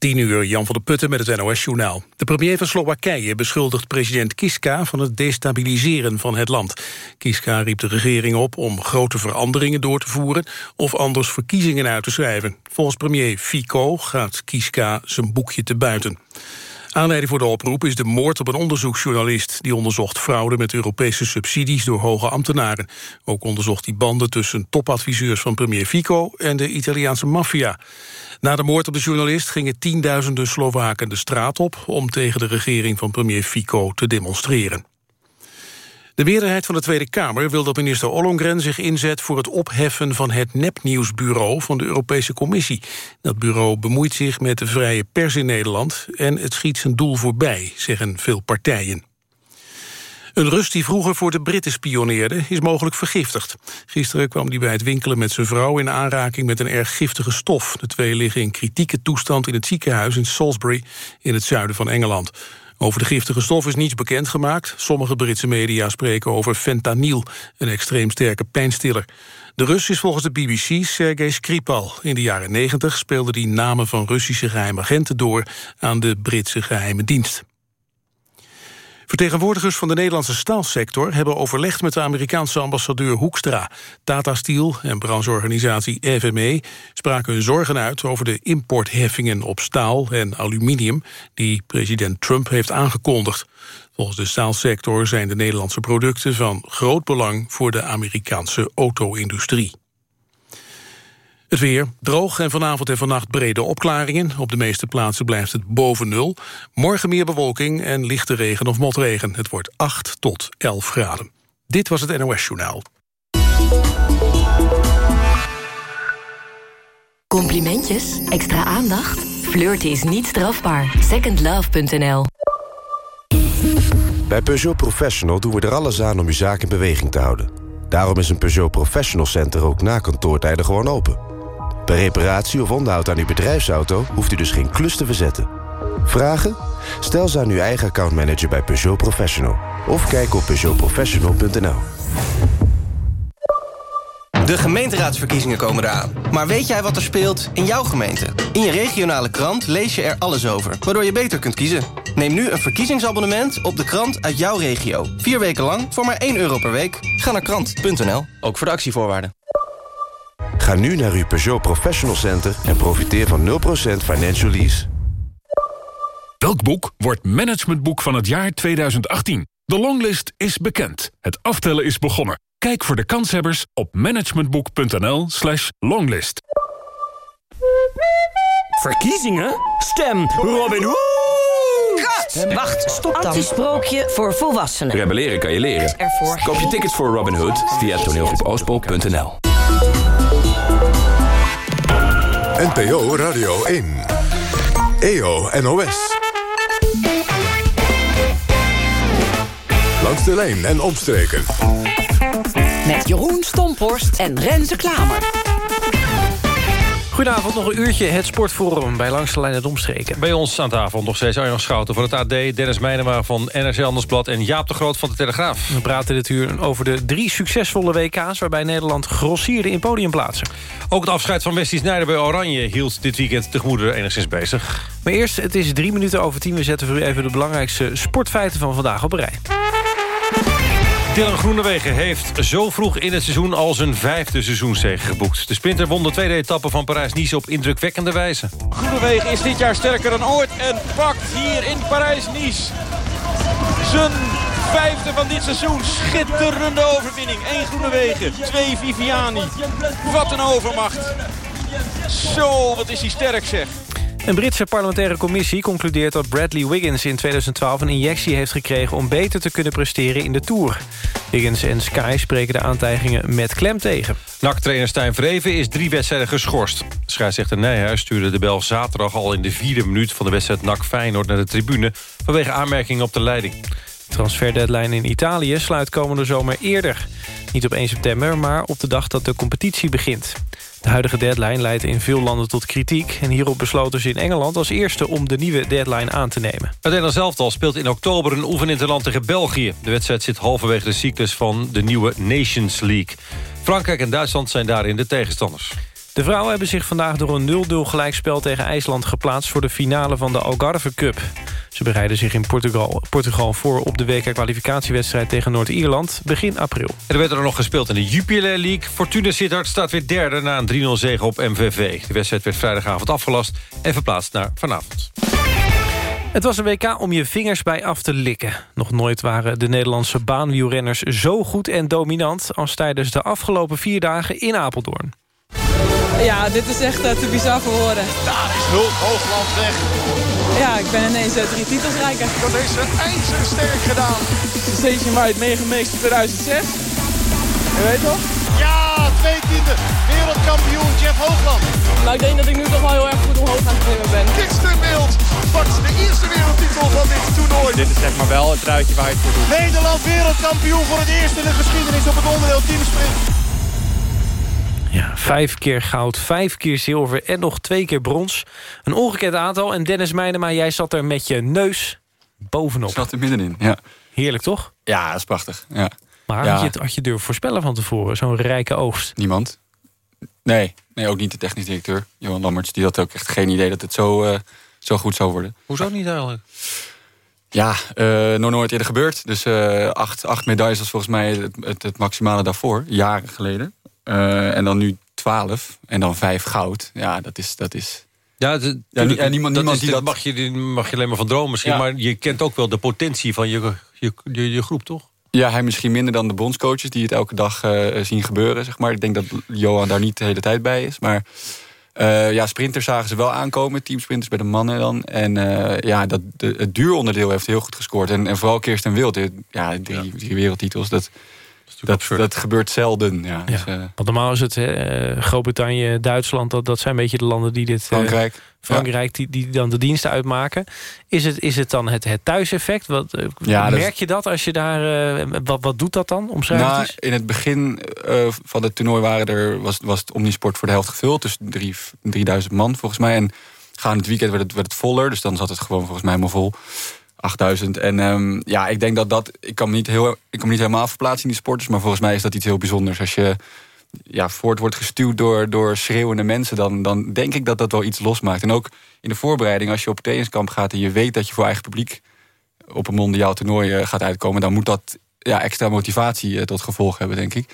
10 uur, Jan van der Putten met het NOS-journaal. De premier van Slowakije beschuldigt president Kiska van het destabiliseren van het land. Kiska riep de regering op om grote veranderingen door te voeren... of anders verkiezingen uit te schrijven. Volgens premier Fico gaat Kiska zijn boekje te buiten. Aanleiding voor de oproep is de moord op een onderzoeksjournalist... die onderzocht fraude met Europese subsidies door hoge ambtenaren. Ook onderzocht hij banden tussen topadviseurs van premier Fico... en de Italiaanse maffia. Na de moord op de journalist gingen tienduizenden Slowaken de straat op... om tegen de regering van premier Fico te demonstreren. De meerderheid van de Tweede Kamer wil dat minister Ollongren zich inzet voor het opheffen van het nepnieuwsbureau van de Europese Commissie. Dat bureau bemoeit zich met de vrije pers in Nederland en het schiet zijn doel voorbij, zeggen veel partijen. Een Rus die vroeger voor de Britten spioneerde is mogelijk vergiftigd. Gisteren kwam hij bij het winkelen met zijn vrouw in aanraking met een erg giftige stof. De twee liggen in kritieke toestand in het ziekenhuis in Salisbury in het zuiden van Engeland. Over de giftige stof is niets bekendgemaakt. Sommige Britse media spreken over fentanyl, een extreem sterke pijnstiller. De Rus is volgens de BBC Sergei Skripal. In de jaren 90 speelde hij namen van Russische geheime agenten door aan de Britse geheime dienst. Vertegenwoordigers van de Nederlandse staalsector hebben overlegd met de Amerikaanse ambassadeur Hoekstra. Tata Steel en brancheorganisatie FME spraken hun zorgen uit over de importheffingen op staal en aluminium die president Trump heeft aangekondigd. Volgens de staalsector zijn de Nederlandse producten van groot belang voor de Amerikaanse auto-industrie. Het weer droog en vanavond en vannacht brede opklaringen. Op de meeste plaatsen blijft het boven nul. Morgen meer bewolking en lichte regen of motregen. Het wordt 8 tot 11 graden. Dit was het NOS Journaal. Complimentjes? Extra aandacht? Flirten is niet strafbaar. Secondlove.nl Bij Peugeot Professional doen we er alles aan om uw zaak in beweging te houden. Daarom is een Peugeot Professional Center ook na kantoortijden gewoon open. Bij reparatie of onderhoud aan uw bedrijfsauto hoeft u dus geen klus te verzetten. Vragen? Stel ze aan uw eigen accountmanager bij Peugeot Professional. Of kijk op peugeotprofessional.nl. De gemeenteraadsverkiezingen komen eraan. Maar weet jij wat er speelt in jouw gemeente? In je regionale krant lees je er alles over, waardoor je beter kunt kiezen. Neem nu een verkiezingsabonnement op de krant uit jouw regio. Vier weken lang voor maar 1 euro per week. Ga naar krant.nl, ook voor de actievoorwaarden. Ga nu naar uw Peugeot Professional Center en profiteer van 0% financial lease. Welk boek wordt managementboek van het jaar 2018? De longlist is bekend. Het aftellen is begonnen. Kijk voor de kanshebbers op managementboek.nl slash longlist. Verkiezingen? Stem Robin Hood! Wacht, stop dan. Antisprookje voor volwassenen. Rebelleren kan je leren. Koop je tickets voor Robin Hood via toneelgroepoospo.nl. NPO Radio 1. EO NOS. Langs de lijn en omstreken. Met Jeroen Stomporst en Renze Klamer. Goedenavond, nog een uurtje het Sportforum bij Langs de Lijn en Omstreken. Bij ons aan tafel nog steeds Arjan Schouten van het AD... Dennis Meijnema van NRC Andersblad en Jaap de Groot van de Telegraaf. We praten dit uur over de drie succesvolle WK's... waarbij Nederland grossierde in podiumplaatsen. Ook het afscheid van Wesley Sneijder bij Oranje... hield dit weekend de gemoederen enigszins bezig. Maar eerst, het is drie minuten over tien. We zetten voor u even de belangrijkste sportfeiten van vandaag op een rij. Dylan Groenewegen heeft zo vroeg in het seizoen al zijn vijfde seizoenszege geboekt. De sprinter won de tweede etappe van Parijs-Nice op indrukwekkende wijze. Groenewegen is dit jaar sterker dan ooit en pakt hier in Parijs-Nice zijn vijfde van dit seizoen. Schitterende overwinning. Eén Groenewegen, twee Viviani. Wat een overmacht. Zo, wat is hij sterk zeg. Een Britse parlementaire commissie concludeert dat Bradley Wiggins in 2012 een injectie heeft gekregen om beter te kunnen presteren in de Tour. Wiggins en Sky spreken de aantijgingen met klem tegen. NAC-trainer Stijn Vreven is drie wedstrijden geschorst. Scheidsrechter Nijhuis stuurde de bel zaterdag al in de vierde minuut van de wedstrijd NAC-Feyenoord naar de tribune vanwege aanmerkingen op de leiding. De transferdeadline in Italië sluit komende zomer eerder. Niet op 1 september, maar op de dag dat de competitie begint. De huidige deadline leidt in veel landen tot kritiek... en hierop besloten ze in Engeland als eerste om de nieuwe deadline aan te nemen. Het Nederlands elftal speelt in oktober een oefeninterland tegen België. De wedstrijd zit halverwege de cyclus van de nieuwe Nations League. Frankrijk en Duitsland zijn daarin de tegenstanders. De vrouwen hebben zich vandaag door een 0-0 gelijkspel tegen IJsland geplaatst... voor de finale van de Algarve Cup. Ze bereiden zich in Portugal, Portugal voor op de WK-kwalificatiewedstrijd tegen Noord-Ierland begin april. En er werd er nog gespeeld in de Jupiler League. Fortuna Sittard staat weer derde na een 3-0 zege op MVV. De wedstrijd werd vrijdagavond afgelast en verplaatst naar vanavond. Het was een WK om je vingers bij af te likken. Nog nooit waren de Nederlandse baanwielrenners zo goed en dominant... als tijdens de afgelopen vier dagen in Apeldoorn. Ja, dit is echt uh, te bizar voor woorden. Daar is Hulk Hoogland weg. Ja, ik ben ineens uh, drie titels rijker. Dat is een ijzersterk gedaan. De Station White meegemixed 2006. Je weet toch? Ja, twee tiende. Wereldkampioen Jeff Hoogland. Nou, ik denk dat ik nu toch wel heel erg goed omhoog aan het klimmen ben. Kirsten Wild pakt de eerste wereldtitel van dit toernooi. Dit is zeg maar wel het truitje waar je het voor doet. Nederland wereldkampioen voor het eerst in de geschiedenis op het onderdeel teamsprint. Ja, vijf keer goud, vijf keer zilver en nog twee keer brons. Een ongekend aantal. En Dennis Meijnema, jij zat er met je neus bovenop. Ik zat er middenin, ja. Heerlijk, toch? Ja, dat is prachtig, ja. Maar ja. had, je het, had je durven voorspellen van tevoren, zo'n rijke oogst? Niemand. Nee, nee, ook niet de technisch directeur, Johan Lammerts. Die had ook echt geen idee dat het zo, uh, zo goed zou worden. Hoezo niet eigenlijk? Ja, uh, nog nooit eerder gebeurd. Dus uh, acht, acht medailles was volgens mij het, het, het maximale daarvoor, jaren geleden. Uh, en dan nu 12 en dan 5 goud. Ja, dat is... Dat is ja, ja, niemand, niemand is, die dat... Mag je, mag je alleen maar van dromen misschien. Ja. Maar je kent ook wel de potentie van je, je, je, je, groep, toch? Ja, hij misschien minder dan de bondscoaches... die het elke dag uh, zien gebeuren, zeg maar. Ik denk dat Johan daar niet de hele tijd bij is. Maar uh, ja, sprinters zagen ze wel aankomen. Teamsprinters bij de mannen dan. En uh, ja, dat, de, het duuronderdeel heeft heel goed gescoord. En, en vooral Kirsten Wild. Ja, drie, drie wereldtitels, dat... Dat, dat gebeurt zelden. Ja. Ja. Dus, uh, Want normaal is het uh, Groot-Brittannië, Duitsland... Dat, dat zijn een beetje de landen die dit... Frankrijk. Uh, Frankrijk, ja. die, die dan de diensten uitmaken. Is het, is het dan het, het thuiseffect? Wat, ja, merk dat... je dat als je daar... wat, wat doet dat dan? Omschrijf nou, In het begin van het toernooi waren er, was, was het Omnisport voor de helft gevuld. Dus drie, 3000 man volgens mij. En gaan het weekend werd het, werd het voller. Dus dan zat het gewoon volgens mij helemaal vol. 8000. En um, ja, ik denk dat dat... Ik kan, me niet heel, ik kan niet helemaal verplaatsen in die sporters... maar volgens mij is dat iets heel bijzonders. Als je ja, voort wordt gestuurd door, door schreeuwende mensen... Dan, dan denk ik dat dat wel iets losmaakt. En ook in de voorbereiding, als je op trainingskamp gaat... en je weet dat je voor eigen publiek op een mondiaal toernooi gaat uitkomen... dan moet dat ja, extra motivatie uh, tot gevolg hebben, denk ik.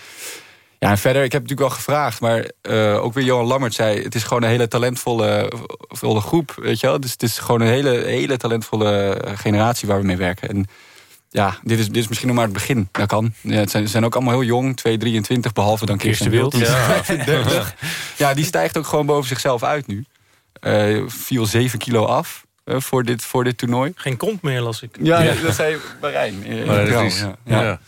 Ja, en verder, ik heb natuurlijk wel gevraagd... maar uh, ook weer Johan Lammert zei... het is gewoon een hele talentvolle volle groep, weet je wel? Dus het is gewoon een hele, hele talentvolle generatie waar we mee werken. En ja, dit is, dit is misschien nog maar het begin. Dat kan. Ja, het zijn, ze zijn ook allemaal heel jong, 2, 23, behalve dan Kirsten Wild. Ja. ja, die stijgt ook gewoon boven zichzelf uit nu. Uh, viel 7 kilo af. Uh, voor, dit, voor dit toernooi. Geen kont meer, las ik. Ja, ja. dat zei Marijn. Ja, ja.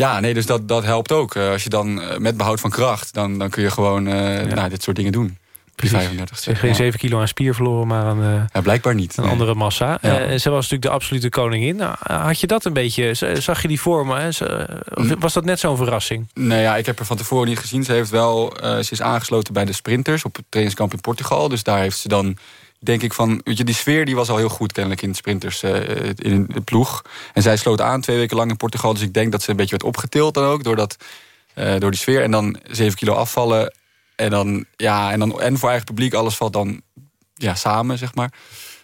Ja. Nee, dus dat, dat helpt ook. Uh, als je dan uh, met behoud van kracht, dan, dan kun je gewoon uh, ja. nou, dit soort dingen doen. Precies. 35 zeg, geen 7 kilo aan spier verloren, maar aan ja, blijkbaar niet, een nee. andere massa. Ja. ze was natuurlijk de absolute koningin. Nou, had je dat een beetje, zag je die vormen? Of was dat net zo'n verrassing? Nee, ja, ik heb er van tevoren niet gezien. Ze, heeft wel, ze is aangesloten bij de sprinters op het trainingskamp in Portugal. Dus daar heeft ze dan denk ik van, weet je, die sfeer die was al heel goed kennelijk in de sprinters uh, in de ploeg. En zij sloot aan twee weken lang in Portugal. Dus ik denk dat ze een beetje werd opgetild dan ook door, dat, uh, door die sfeer. En dan zeven kilo afvallen. En dan, ja, en dan en voor eigen publiek, alles valt dan ja, samen, zeg maar.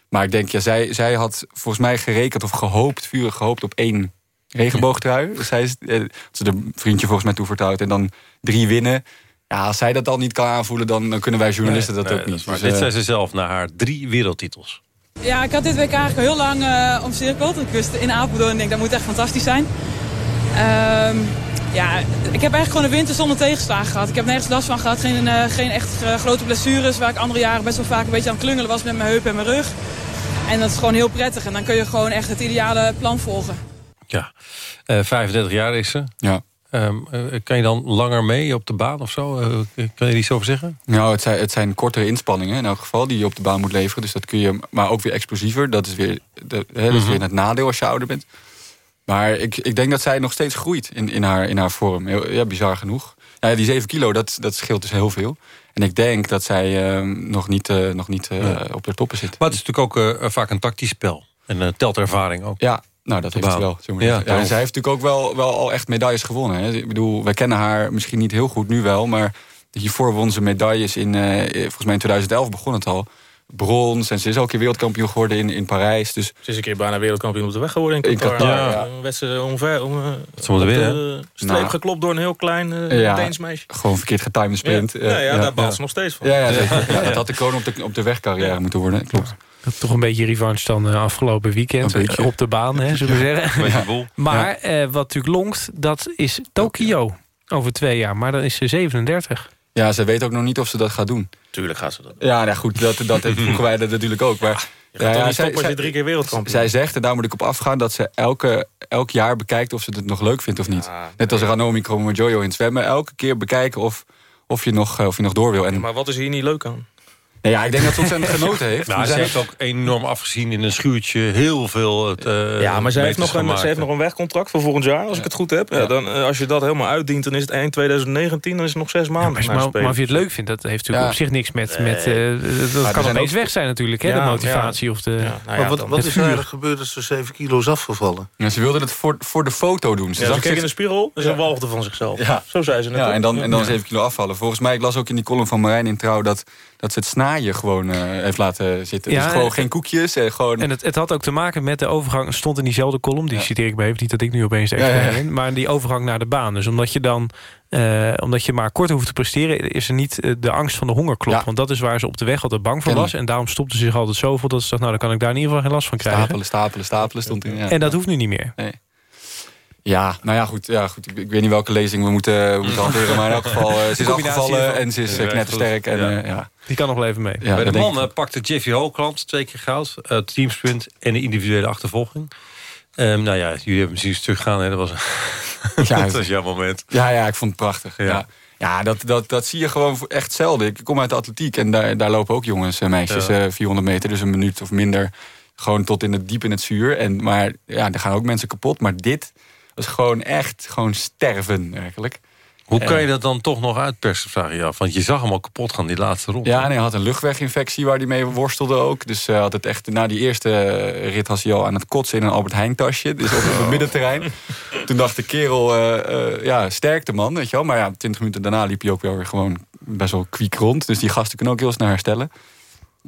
Maar ik denk, ja, zij, zij had volgens mij gerekend of gehoopt, vurig gehoopt op één regenboogtrui. Dus zij is, uh, ze de vriendje volgens mij toevertrouwd. En dan drie winnen. Ja, als zij dat dan niet kan aanvoelen, dan, dan kunnen wij journalisten nee, dat nee, ook niet. Maar dus, dit uh, zei ze zelf na haar drie wereldtitels. Ja, ik had dit week eigenlijk heel lang uh, omcirkeld. Ik wist in Apeldoorn en denk dat moet echt fantastisch zijn. Um, ja, ik heb eigenlijk gewoon een winter zonder tegenslagen gehad. Ik heb nergens last van gehad. Geen, uh, geen echt grote blessures. Waar ik andere jaren best wel vaak een beetje aan het klungelen was met mijn heup en mijn rug. En dat is gewoon heel prettig. En dan kun je gewoon echt het ideale plan volgen. Ja, 35 jaar is ze. Ja. Um, uh, kan je dan langer mee op de baan of zo? Uh, kan je er iets over zeggen? Nou, het zijn, het zijn kortere inspanningen in elk geval die je op de baan moet leveren. Dus dat kun je, maar ook weer explosiever. Dat is weer, de, dat is weer het nadeel als je ouder bent. Maar ik, ik denk dat zij nog steeds groeit in, in, haar, in haar vorm. Ja, bizar genoeg. Ja, die 7 kilo, dat, dat scheelt dus heel veel. En ik denk dat zij uh, nog niet, uh, nog niet op de toppen zit. Maar het is natuurlijk ook vaak een tactisch spel. En telt ervaring ook. Ja, nou, dat heeft ze wel. Zo ja, ja, en zij heeft natuurlijk ook wel, wel al echt medailles gewonnen. Hè. Ik bedoel, wij kennen haar misschien niet heel goed nu wel... maar hiervoor won ze medailles in, eh, volgens mij in 2011 begon het al. Brons en ze is ook een keer wereldkampioen geworden in, in Parijs. Dus... Ze is een keer bijna wereldkampioen op de weg geworden in Qatar. In Qatar, ja. ja. Een wedstrijd ongeveer om, uh, Ze de streep Nou. geklopt door een heel klein uh, Ja, Deens meisje. Gewoon verkeerd getimede sprint. Ja, Eh, ja, ja, daar baalt ze nog steeds van. Ja, ja, zeker. Ja, dat had de koning op de, op de wegcarrière moeten worden. Klopt. Dat toch een beetje revanche dan eh, afgelopen weekend. Eh, Op de baan, hè, zullen we zeggen. Maar eh, wat natuurlijk longt, dat is Tokio. Over twee jaar. Maar dan is ze 37. Ja, ze weet ook nog niet of ze dat gaat doen. Tuurlijk gaat ze dat. Ja, nou goed, dat, dat vroegen wij dat natuurlijk ook. Maar, Je gaat toch niet stoppen als je drie keer wereldkampioen Zij zegt, en daar moet ik op afgaan... dat ze elke, elk jaar bekijkt of ze het nog leuk vindt of niet. Net als Ranomi Kromowidjojo in het zwemmen. Elke keer bekijken of, of, je nog, eh, of je nog door wil. En, Maar wat is hier niet leuk aan? Nee, ja, ik denk dat ze ontzettend genoten heeft. Nou, ze zijn- heeft ook enorm afgezien in een schuurtje. Heel veel eh, ja, maar zij heeft, nog een, ze heeft nog een wegcontract voor volgend jaar, als ik het goed heb. Ja, dan, eh, als je dat helemaal uitdient, dan is het eind 2019, dan is het nog zes maanden. Maar, maar, spelen. maar of je het leuk vindt, dat heeft natuurlijk Ja. op zich niks met... Met eh, dat er kan opeens ook- weg zijn natuurlijk, hè, Ja, de motivatie. Of de, nou maar wat, het wat is er gebeurd dat ze 7 kilo is afgevallen? Ja, ze wilde het voor, voor de foto doen. Ja, ze zag keek zich- in de spiegel en ze walgde van zichzelf. Ja. Zo zei ze net. Ja, en dan, en dan Ja. 7 kilo afvallen. Volgens mij, ik las ook in die column van Marijn in Trouw... dat, dat ze het snaaien gewoon eh, heeft laten zitten. Ja, dus gewoon en- geen koekjes. eh, gewoon... En het, het had ook te maken met de overgang, stond in diezelfde column, die citeer ik maar even, niet dat ik nu opeens de expert ben, maar die overgang naar de baan. Dus omdat je dan, eh, omdat je maar kort hoeft te presteren, is er niet eh, de angst van de honger klopt. Ja. Want dat is waar ze op de weg altijd bang voor was. En daarom stopte ze zich altijd zoveel dat ze dacht, nou dan kan ik daar in ieder geval geen last van krijgen. Stapelen, stapelen, stapelen stond in. Ja. En dat hoeft nu niet meer. Nee. Ja, nou ja, goed. Ja, goed. Ik, ik weet niet welke lezing we moeten, we moeten hanteren. Maar in elk geval, eh, ze is afgevallen en ze is uh, knettersterk. En, ja. eh, ja. Die kan nog wel even mee. Ja, Bij de mannen pakte Jeffy Hoogland twee keer goud. eh teamsprint en de individuele achtervolging. Ehm, nou ja, jullie hebben misschien eens teruggaan. Hè? Dat was, Ja, dat was jouw moment. Ja, ja, ik vond het prachtig. Ja. Ja, ja. dat, dat, dat zie je gewoon echt zelden. Ik kom uit de atletiek en daar, daar lopen ook jongens en meisjes Ja. eh, 400 meter. Dus een minuut of minder. Gewoon tot in het diep in het zuur. En, maar ja, er gaan ook mensen kapot. Maar dit was gewoon echt gewoon sterven eigenlijk. Hoe kan je dat dan toch nog uitpersen, vraag je af? Want je zag hem al kapot gaan die laatste ronde. Ja, en hij had een luchtweginfectie waar hij mee worstelde ook. Dus hij had het echt, na die eerste eh, rit was hij al aan het kotsen in een Albert Heijn tasje. Dus op het middenterrein. Toen dacht de kerel, eh, eh, ja, sterkte man, weet je wel. Maar ja, 20 minuten daarna liep hij ook wel weer gewoon best wel kwiek rond. Dus die gasten kunnen ook heel snel herstellen.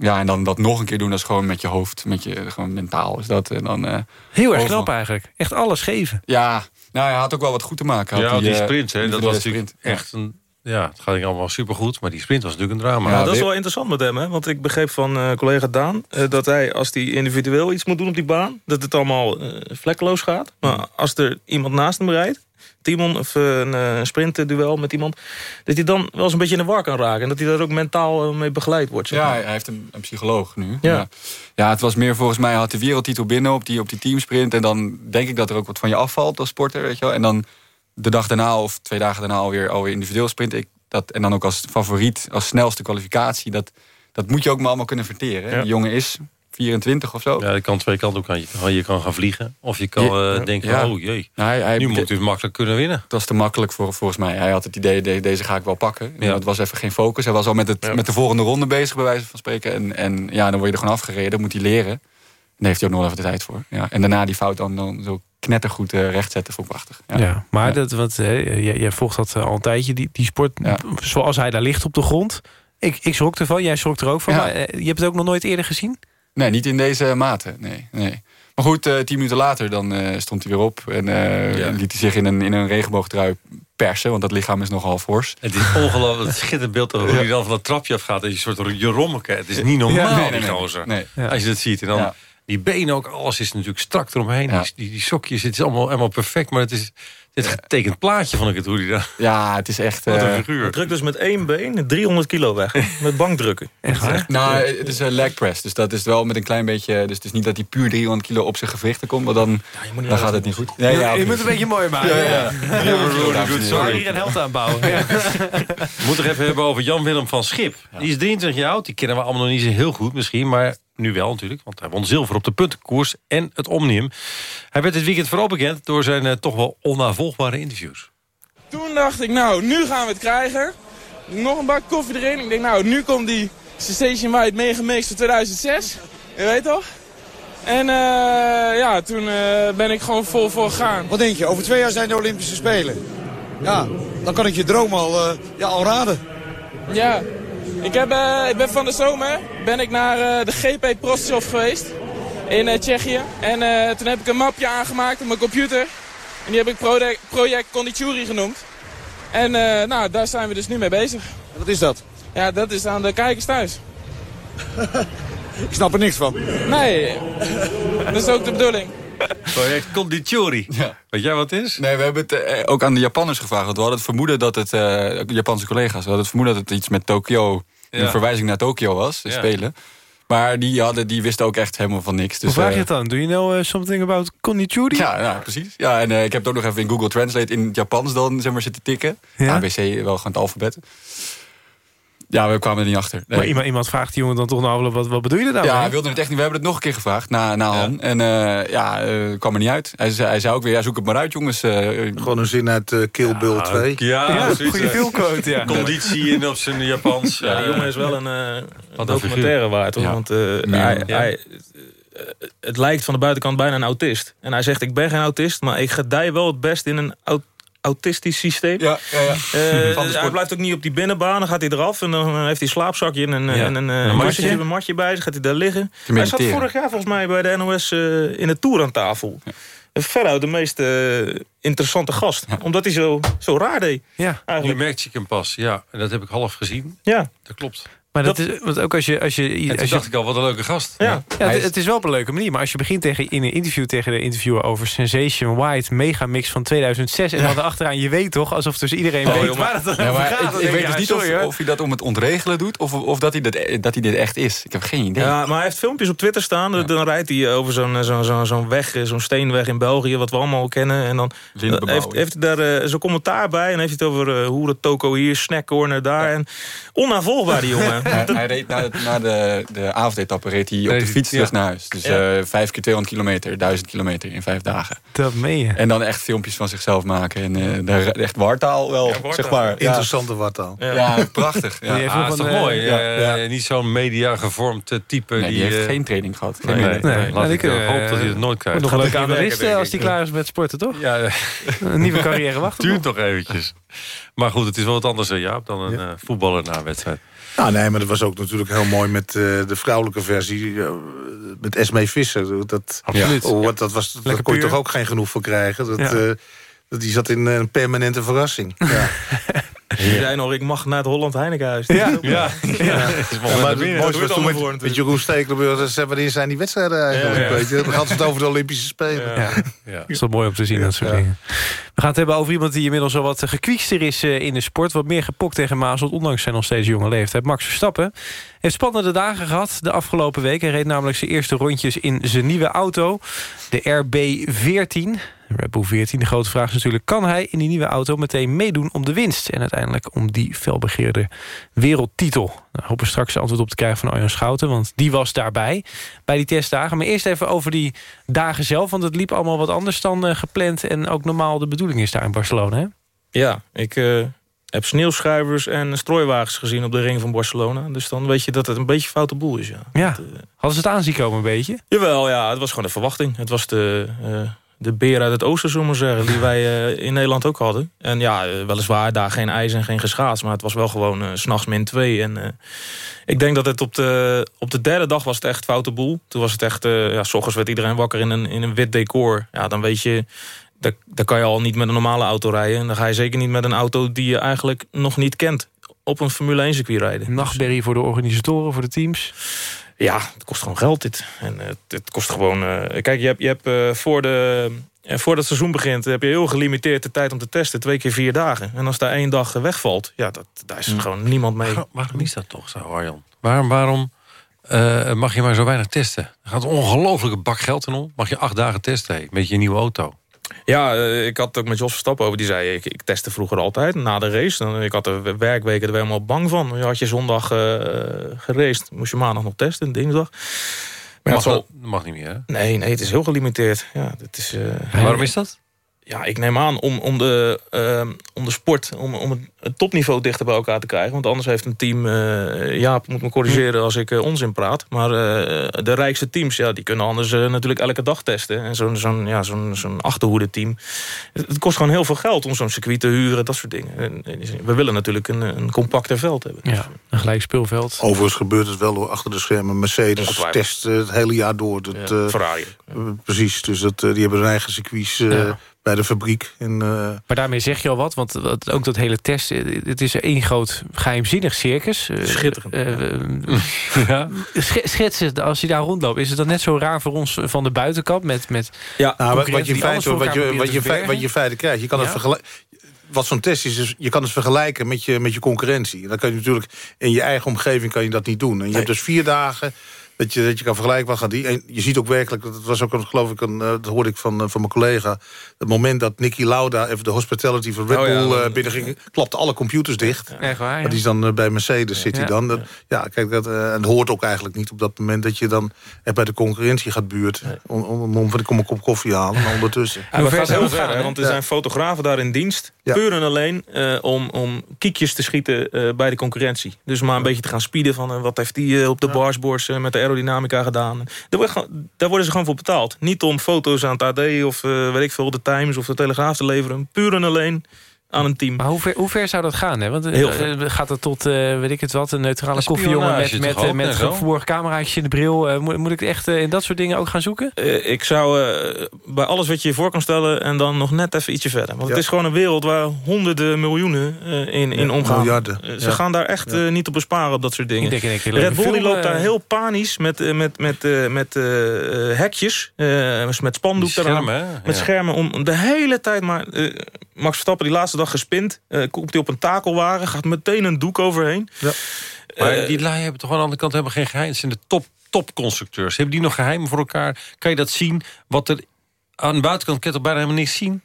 Ja, en dan dat nog een keer doen, dat is gewoon met je hoofd, met je, gewoon mentaal is dat. En dan, eh, Heel erg knap eigenlijk. Echt alles geven. Ja, nou, hij had ook wel wat goed te maken. Hij Ja, had die, eh, sprint, hè, dat was natuurlijk echt een... Ja, het gaat allemaal supergoed, maar die sprint was natuurlijk een drama. Maar dat is wel interessant met hem, hè? want ik begreep van eh, collega Daan... eh, dat hij, als hij individueel iets moet doen op die baan... dat het allemaal eh, vlekkeloos gaat. Maar als er iemand naast hem rijdt... Timon of eh, een eh, sprintduel met iemand... dat hij dan wel eens een beetje in de war kan raken. En dat hij daar ook mentaal eh, mee begeleid wordt. zeg Ja, maar. hij hij heeft een, een psycholoog nu. Ja. Ja. Ja. het was meer volgens mij, hij had de wereldtitel binnen op die, op die teamsprint. En dan denk ik dat er ook wat van je afvalt als sporter, weet je wel. En dan de dag daarna of twee dagen daarna alweer, alweer individueel sprint. Ik, dat, en dan ook als favoriet, als snelste kwalificatie. Dat, dat moet je ook maar allemaal kunnen verteren. Ja. Jongen is 24 of zo. Ja, dat kan twee kanten ook aan. Je kan, je kan gaan vliegen. Of je kan eh, denken, Ja. oh jee, Hij, hij, nu moet hij makkelijk kunnen winnen. Dat was te makkelijk voor, volgens mij. Hij had het idee, de- deze ga ik wel pakken. Ja. Het was even geen focus. Hij was al met, het, Ja. met de volgende ronde bezig, bij wijze van spreken. En, en ja, dan word je er gewoon afgereden. moet hij leren. En daar heeft hij ook nog wel even de tijd voor. Ja. En daarna die fout dan, dan zo knettergoed eh, rechtzetten, vond ik prachtig. Ja, maar Dat, wat, hè, jij, jij volgt dat eh, al een tijdje, die, die sport. Zoals hij daar ligt op de grond. Ik, ik schrok ervan, jij schrok er ook van. Ja. Maar, je hebt het ook nog nooit eerder gezien? Nee, niet in deze mate. Nee, nee. Maar goed, eh, tien minuten later dan eh, stond hij weer op. En eh, liet hij zich in een, in een regenboogtrui persen. Want dat lichaam is nogal fors. Het is ongelooflijk, het schitterend beeld hoe hij dan van dat trapje afgaat. En je soort je rommeke. Het is niet normaal, Ja, nee, nee, die nee, gozer. nee. Als je dat ziet. En dan Ja. die benen ook, alles is natuurlijk strak eromheen. Die, die, die sokjes, het is allemaal, allemaal perfect. Maar het is dit getekend plaatje, vond ik het, hoe die daar... Ja, het is echt... Wat een eh, figuur. Hij drukt dus met één been 300 kilo weg. met bankdrukken. Echt waar? Nou, het is een leg press. Dus dat is wel met een klein beetje... Dus het is niet dat hij puur 300 kilo op zijn gewrichten komt. Maar dan, dan gaat het niet goed. Nee, ja, je moet een beetje mooi maken. Ja, ja. Sorry. Hier een held aanbouwen. Ja. We moeten het even hebben over Jan-Willem van Schip. Die is 23 jaar oud. Die kennen we allemaal nog niet zo heel goed misschien. Maar nu wel natuurlijk. Want hij won zilver op de puntenkoers en het Omnium. Hij werd dit weekend vooral bekend door zijn eh, toch wel onnavolgbare interviews. Toen dacht ik, nou, nu gaan we het krijgen. Nog een bak koffie erin. Ik denk, nou, nu komt die Sensation White Megamix van 2006. Je weet toch? En eh, ja, toen eh, ben ik gewoon vol voor gegaan. Wat denk je? Over twee jaar zijn de Olympische Spelen. Ja, dan kan ik je droom al, eh, ja, al raden. Ja, ik, heb, eh, ik ben van de zomer ben ik naar eh, de GP Prostov geweest in eh, Tsjechië. En toen heb ik een mapje aangemaakt op mijn computer. En die heb ik project, project Condituri genoemd. En nou, daar zijn we dus nu mee bezig. Wat is dat? Ja, dat is aan de kijkers thuis. Ik snap er niks van. Nee, dat is ook de bedoeling. Project Condituri. Weet jij wat het is? Nee, we hebben het eh, ook aan de Japanners gevraagd. Want we hadden het vermoeden dat het, eh, Japanse collega's, we hadden het vermoeden dat het iets met Tokio, Ja. een verwijzing naar Tokio was, de Ja. Spelen. Maar die, hadden, die wisten ook echt helemaal van niks. Dus, Hoe vraag je eh, het dan? Do you know uh, something about konnichuri? Ja, ja, precies. Ja, en eh, ik heb het ook nog even in Google Translate in het Japans dan zeg maar, zitten tikken. Ja? ABC, wel gewoon het alfabet. Ja, we kwamen er niet achter. Nee. Maar iemand, iemand vraagt die jongen dan toch nou, wat, wat bedoel je er nou ja, hij wilde het echt niet. We hebben het nog een keer gevraagd na, na Han. En eh, ja, eh, kwam er niet uit. Hij zei, hij zei ook weer, ja, zoek het maar uit, jongens. Gewoon een zin uit uh, Kill Bill 2. Ja, goede eh, filmquote, ja. Conditie in op zijn Japans. Ja, die eh, jongen is wel een, eh, een documentaire waard. Hoor, Ja. Want eh, hij, ja. hij, eh, het lijkt van de buitenkant bijna een autist. En hij zegt, ik ben geen autist, maar ik gedij wel het best in een au- autistisch systeem. Ja, ja, ja. Eh, Van de hij blijft ook niet op die binnenbaan. Dan gaat hij eraf en dan heeft hij een slaapzakje en een, Ja. en een, eh, Een matje. een matje bij zich. Gaat hij daar liggen. Hij zat vorig jaar volgens mij bij de NOS eh, in de Tour aan tafel. Veruit de meest eh, interessante gast. Omdat hij zo, zo raar deed. Ja. Nu Eigenlijk. merkte ik hem pas, ja. En dat heb ik half gezien. Ja. Dat klopt. Maar dat, is, want ook als je... Als je, En toen als je dacht ik al, wat een leuke gast. Ja. het, is- het is wel op een leuke manier. Maar als je begint tegen, in een interview tegen de interviewer over Sensation White Megamix van 2006... en dan achteraan, je weet toch, alsof dus iedereen Oh, weet waar het dan Ja, over maar gaat. ik, ik weet dus niet sorry, of, of hij dat om het ontregelen doet... of, of dat, hij dat, dat hij dit echt is. Ik heb geen idee. Ja, maar hij heeft filmpjes op Twitter staan. Dan- Dan rijdt hij over zo'n zo'n zo'n zo'n weg, eh, zo'n steenweg in België... wat we allemaal kennen. En dan Lintbebouwing. heeft, heeft hij daar eh, zo'n commentaar bij. En heeft hij het over eh hoe de toko hier, snackcorner daar. En onnavolgbaar, die jongen. Hij, hij reed na, de- na de, de avondetappe reed hij op de fiets ja. terug naar huis. Dus Ja. eh, vijf keer 200 kilometer, 1000 kilometer in vijf dagen. Dat meen je. En dan echt filmpjes van zichzelf maken. En eh, daar- echt wartaal wel, wartaal. zeg maar. Ja, Interessante wartaal. Ja. ja prachtig. Ja. Die heeft Ah, is toch eh, mooi? ja, eh, ja. Niet zo'n media gevormd eh, type. Nee, die heeft geen training gehad. Geen Nee, nee, Nee, nee. Laat ik hopen dat hij het nooit krijgt. Nog een leuke analist als ik. klaar is met sporten, toch? Ja, Een nieuwe carrière wacht. duurt toch eventjes. Maar goed, het is wel wat anders, Jaap, dan een eh, voetballer na een wedstrijd. Nou nee, maar dat was ook natuurlijk heel mooi met eh, de vrouwelijke versie. eh, met Esmee Visser. Dat, Absoluut. Oh, wat, dat was, daar kon je puur. toch ook geen genoeg voor krijgen. Dat, Ja. eh, dat, die zat in een permanente verrassing. Ja. Die zei nog, ik mag naar het Holland Heinekenhuis. Ja. Ja, ja. Ja, maar het mooiste was toen met, voor met natuurlijk. Jeroen Stekelenburg. dat Wanneer zijn die wedstrijden eigenlijk? Ja, ja. Weet je? Dan gaat het over de Olympische Spelen. Ja. Ja. is wel mooi om te zien, dat soort Ja. dingen. We gaan het hebben over iemand die inmiddels al wat gekwiekster is eh, in de sport. Wat meer gepokt tegen mazelt, ondanks zijn nog steeds jonge leeftijd. Max Verstappen heeft spannende dagen gehad de afgelopen week. Hij reed namelijk zijn eerste rondjes in zijn nieuwe auto. De RB14. Red Bull 14. De grote vraag is natuurlijk... kan hij in die nieuwe auto meteen meedoen om de winst? En uiteindelijk om die felbegeerde wereldtitel. Daar hopen straks antwoord op te krijgen van Arjan Schouten... want die was daarbij, bij die testdagen. Maar eerst even over die dagen zelf... want het liep allemaal wat anders dan eh, gepland... en ook normaal de bedoeling is daar in Barcelona, hè? Ja, ik eh, heb sneeuwschuivers en strooiwagens gezien op de ring van Barcelona. Dus dan weet je dat het een beetje foute boel is, ja. Ja. Dat, eh, Hadden ze het aanzien komen een beetje? Jawel, ja, het was gewoon de verwachting. Het was de, de beer uit het oosten, zullen we zeggen, die wij eh, in Nederland ook hadden. En ja, eh, weliswaar daar geen ijs en geen geschaats, maar het was wel gewoon eh, s'nachts min 2. En ik denk dat het op de, op de derde dag was het echt foute boel. Toen was het echt, ja, s ochtends werd iedereen wakker in een, in een wit decor. Ja, dan weet je, daar, daar kan je al niet met een normale auto rijden. En dan ga je zeker niet met een auto die je eigenlijk nog niet kent op een Formule 1 circuit rijden. Nachtberrie voor de organisatoren, voor de teams. Ja, het kost gewoon geld dit. En eh, het, het kost gewoon... eh, kijk, je hebt, je hebt eh, voor, de, eh, voordat het seizoen begint... heb je heel gelimiteerd de tijd om te testen. Twee keer vier dagen. En als daar één dag wegvalt... Ja, dat, daar is gewoon niemand mee. Waarom- Waarom is dat toch zo, Arjan? Waarom, waarom mag je maar zo weinig testen? Er gaat een ongelofelijke bak geld in om. Mag je acht dagen testen hey, met je nieuwe auto? Ja, eh, ik had het ook met Jos Verstappen over. Die zei, ik, ik testte vroeger altijd na de race. Dan, ik had de werkweken er helemaal bang van. Je had je zondag geraced. Moest je maandag nog testen, dinsdag. Maar Mag, mag niet meer, hè? Nee, nee, het is heel gelimiteerd. Ja, dat is, eh, Waarom is dat? ja, ik neem aan om, om, de, uh, om de sport, om, om het, het, topniveau dichter bij elkaar te krijgen. Want anders heeft een team, uh, Jaap moet me corrigeren als ik uh, onzin praat. Maar de rijkste teams, ja, die kunnen anders natuurlijk elke dag testen. En zo'n zo'n ja, zo'n zo'n achterhoede team. Het, het, kost gewoon heel veel geld om zo'n circuit te huren, dat soort dingen. En, we willen natuurlijk een, een compacter veld hebben. Ja, een gelijk speelveld. Overigens gebeurt het wel door achter de schermen. Mercedes test het hele jaar door. Dat, ja, Ferrari. precies, dus dat, die hebben hun eigen circuits... Ja bij de fabriek. In, uh... Maar daarmee zeg je al wat, want ook dat hele test... het is één groot geheimzinnig circus. Schitterend. Uh, ja. Schetsen, als je daar rondloopt, is het dan net zo raar voor ons van de buitenkant... met, met ja, nou, wat, je feite, wat, je, wat, je feit, wat je feiten krijgt. Je kan het vergelijken wat zo'n test is, is, je kan het vergelijken met je, met je concurrentie. Dan kan je natuurlijk in je eigen omgeving kan je dat niet doen. En je hebt dus vier dagen dat je, dat je kan vergelijken wat gaat die. En je ziet ook werkelijk, dat was ook een, geloof ik, een, eh, dat hoorde ik van, eh, van mijn collega. Het moment dat Nicky Lauda even de hospitality van Red oh, Bull ja, uh, binnenging, klapte alle computers dicht. Echt waar, ja. Die is dan bij Mercedes zit hij dan. Dat, ja, kijk, dat, uh, en hoort ook eigenlijk niet op dat moment dat je dan er bij de concurrentie gaat buurt. Om, om, om, ik kom een kop koffie halen, maar ondertussen. Ja, we gaan heel ver, want er zijn fotografen daar in dienst. Puur en alleen om, om kiekjes te schieten bij de concurrentie. Dus maar een beetje te gaan spieden van wat heeft die op de barsboards met de aerodynamica gedaan. Daar, wordt, daar worden ze gewoon voor betaald. Niet om foto's aan het AD of uh, weet ik veel, de Times of de Telegraaf te leveren. Puur en alleen aan een team. Maar hoe ver, hoe ver zou dat gaan? Hè? Want uh, gaat het tot, uh, weet ik het wat, een neutrale koffiejongen met, met, met, met verborgen cameraatjes in de bril? moet, moet ik echt in dat soort dingen ook gaan zoeken? ik zou bij alles wat je je voor kan stellen en dan nog net even ietsje verder. Want het is gewoon een wereld waar honderden miljoenen in, in omgaan. Miljarden. Ze gaan daar echt niet op besparen op dat soort dingen. Ik denk, ik Red Bull die loopt daar heel panisch met, met, met, met hekjes, met spandoek eraan. Met schermen om de hele tijd maar... Max Verstappen die laatste dag gespind. Uh, komt hij op een takelwagen, gaat meteen een doek overheen. Ja. Maar uh, die lui hebben toch aan de andere kant hebben geen geheim. Het zijn de top, topconstructeurs. Hebben die nog geheimen voor elkaar? Kan je dat zien? Wat er aan de buitenkant kan je toch bijna helemaal niks zien?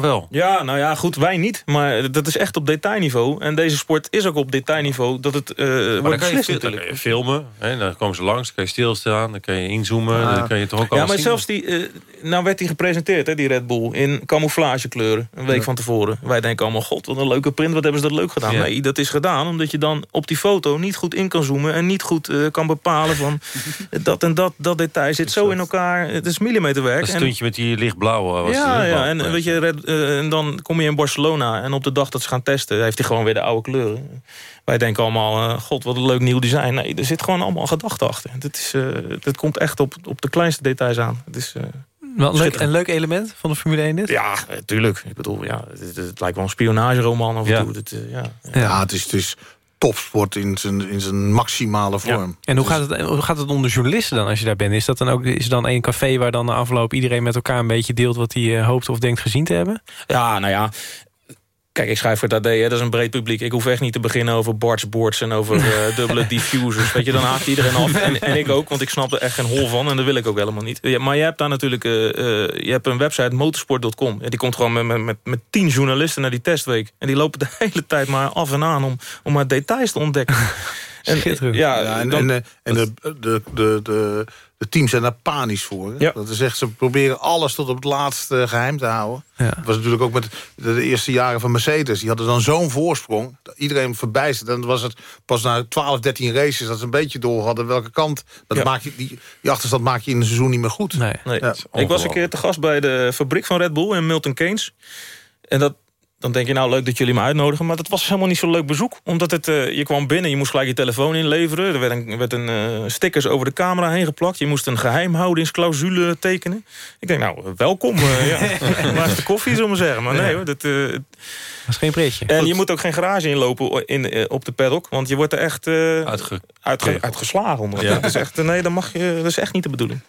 Wel? Ja, nou ja, goed, wij niet. Maar dat is echt op detailniveau. En deze sport is ook op detailniveau dat het uh, wordt dan kan, je, dan kan je filmen, hè, dan komen ze langs, dan kan je stilstaan, dan kan je inzoomen, ah. dan kan je toch ook Ja, maar zelfs die, uh, nou werd die gepresenteerd, hè, die Red Bull, in camouflagekleuren, een week van tevoren. Wij denken allemaal, god, wat een leuke print, wat hebben ze dat leuk gedaan. Nee, dat is gedaan omdat je dan op die foto niet goed in kan zoomen en niet goed uh, kan bepalen van dat en dat, dat detail zit zo in elkaar. Het is millimeterwerk. Dat stuntje met die lichtblauwe was Ja, ja, en weet je, Red, uh, en dan kom je in Barcelona en op de dag dat ze gaan testen... heeft hij gewoon weer de oude kleuren. Wij denken allemaal, uh, god, wat een leuk nieuw design. Nee, er zit gewoon allemaal gedachte achter. Het, is, uh, het komt echt op, op de kleinste details aan. Het is... Wel leuk, een leuk element van de Formule 1 dit? Ja, tuurlijk. Ik bedoel, ja, het, het, lijkt wel een spionageroman af en toe. Het, ja, ja. ja, het is, het is topsport in zijn, in zijn maximale vorm. En hoe gaat, het, hoe gaat het onder journalisten dan als je daar bent? Is dat dan ook is er dan één café waar dan de afloop iedereen met elkaar een beetje deelt wat hij uh, hoopt of denkt gezien te hebben? Ja, nou ja, Kijk, ik schrijf voor het AD, hè, dat is een breed publiek. Ik hoef echt niet te beginnen over boards en over uh, dubbele diffusers. Weet je, dan haakt iedereen af. En, en, ik ook, want ik snap er echt geen hol van. En dat wil ik ook helemaal niet. Ja, maar je hebt daar natuurlijk uh, uh, je hebt een website, motorsport.com. Ja, die komt gewoon met, met, met tien journalisten naar die testweek. En die lopen de hele tijd maar af en aan om, om maar details te ontdekken. En, ja, ja, en, dan, en, en de, de, de, de, de teams zijn daar panisch voor. Ja. Dat is echt, ze proberen alles tot op het laatste geheim te houden. Ja. Dat was natuurlijk ook met de, eerste jaren van Mercedes. Die hadden dan zo'n voorsprong. Iedereen verbijsterd. En dan was het pas na 12, 13 races... dat ze een beetje door hadden welke kant. Dat ja. maak je, die, die achterstand maak je in een seizoen niet meer goed. Nee. nee. Ik was een keer te gast bij de fabriek van Red Bull in Milton Keynes. En dat, dan denk je, nou leuk dat jullie me uitnodigen. Maar dat was helemaal niet zo'n leuk bezoek. Omdat het, uh, je kwam binnen, je moest gelijk je telefoon inleveren. Er werd een, werd een uh, stickers over de camera heen geplakt. Je moest een geheimhoudingsclausule tekenen. Ik denk, nou, welkom. Uh, ja. maar is de koffie, zullen we zeggen. Maar nee hoor, dat... dat is geen pretje. En je moet ook geen garage inlopen in, op de paddock. Want je wordt er echt Uitge uitge uitgeslagen. Onder. Ja. Dat, is echt, nee, dat, mag je, dat is echt niet de bedoeling.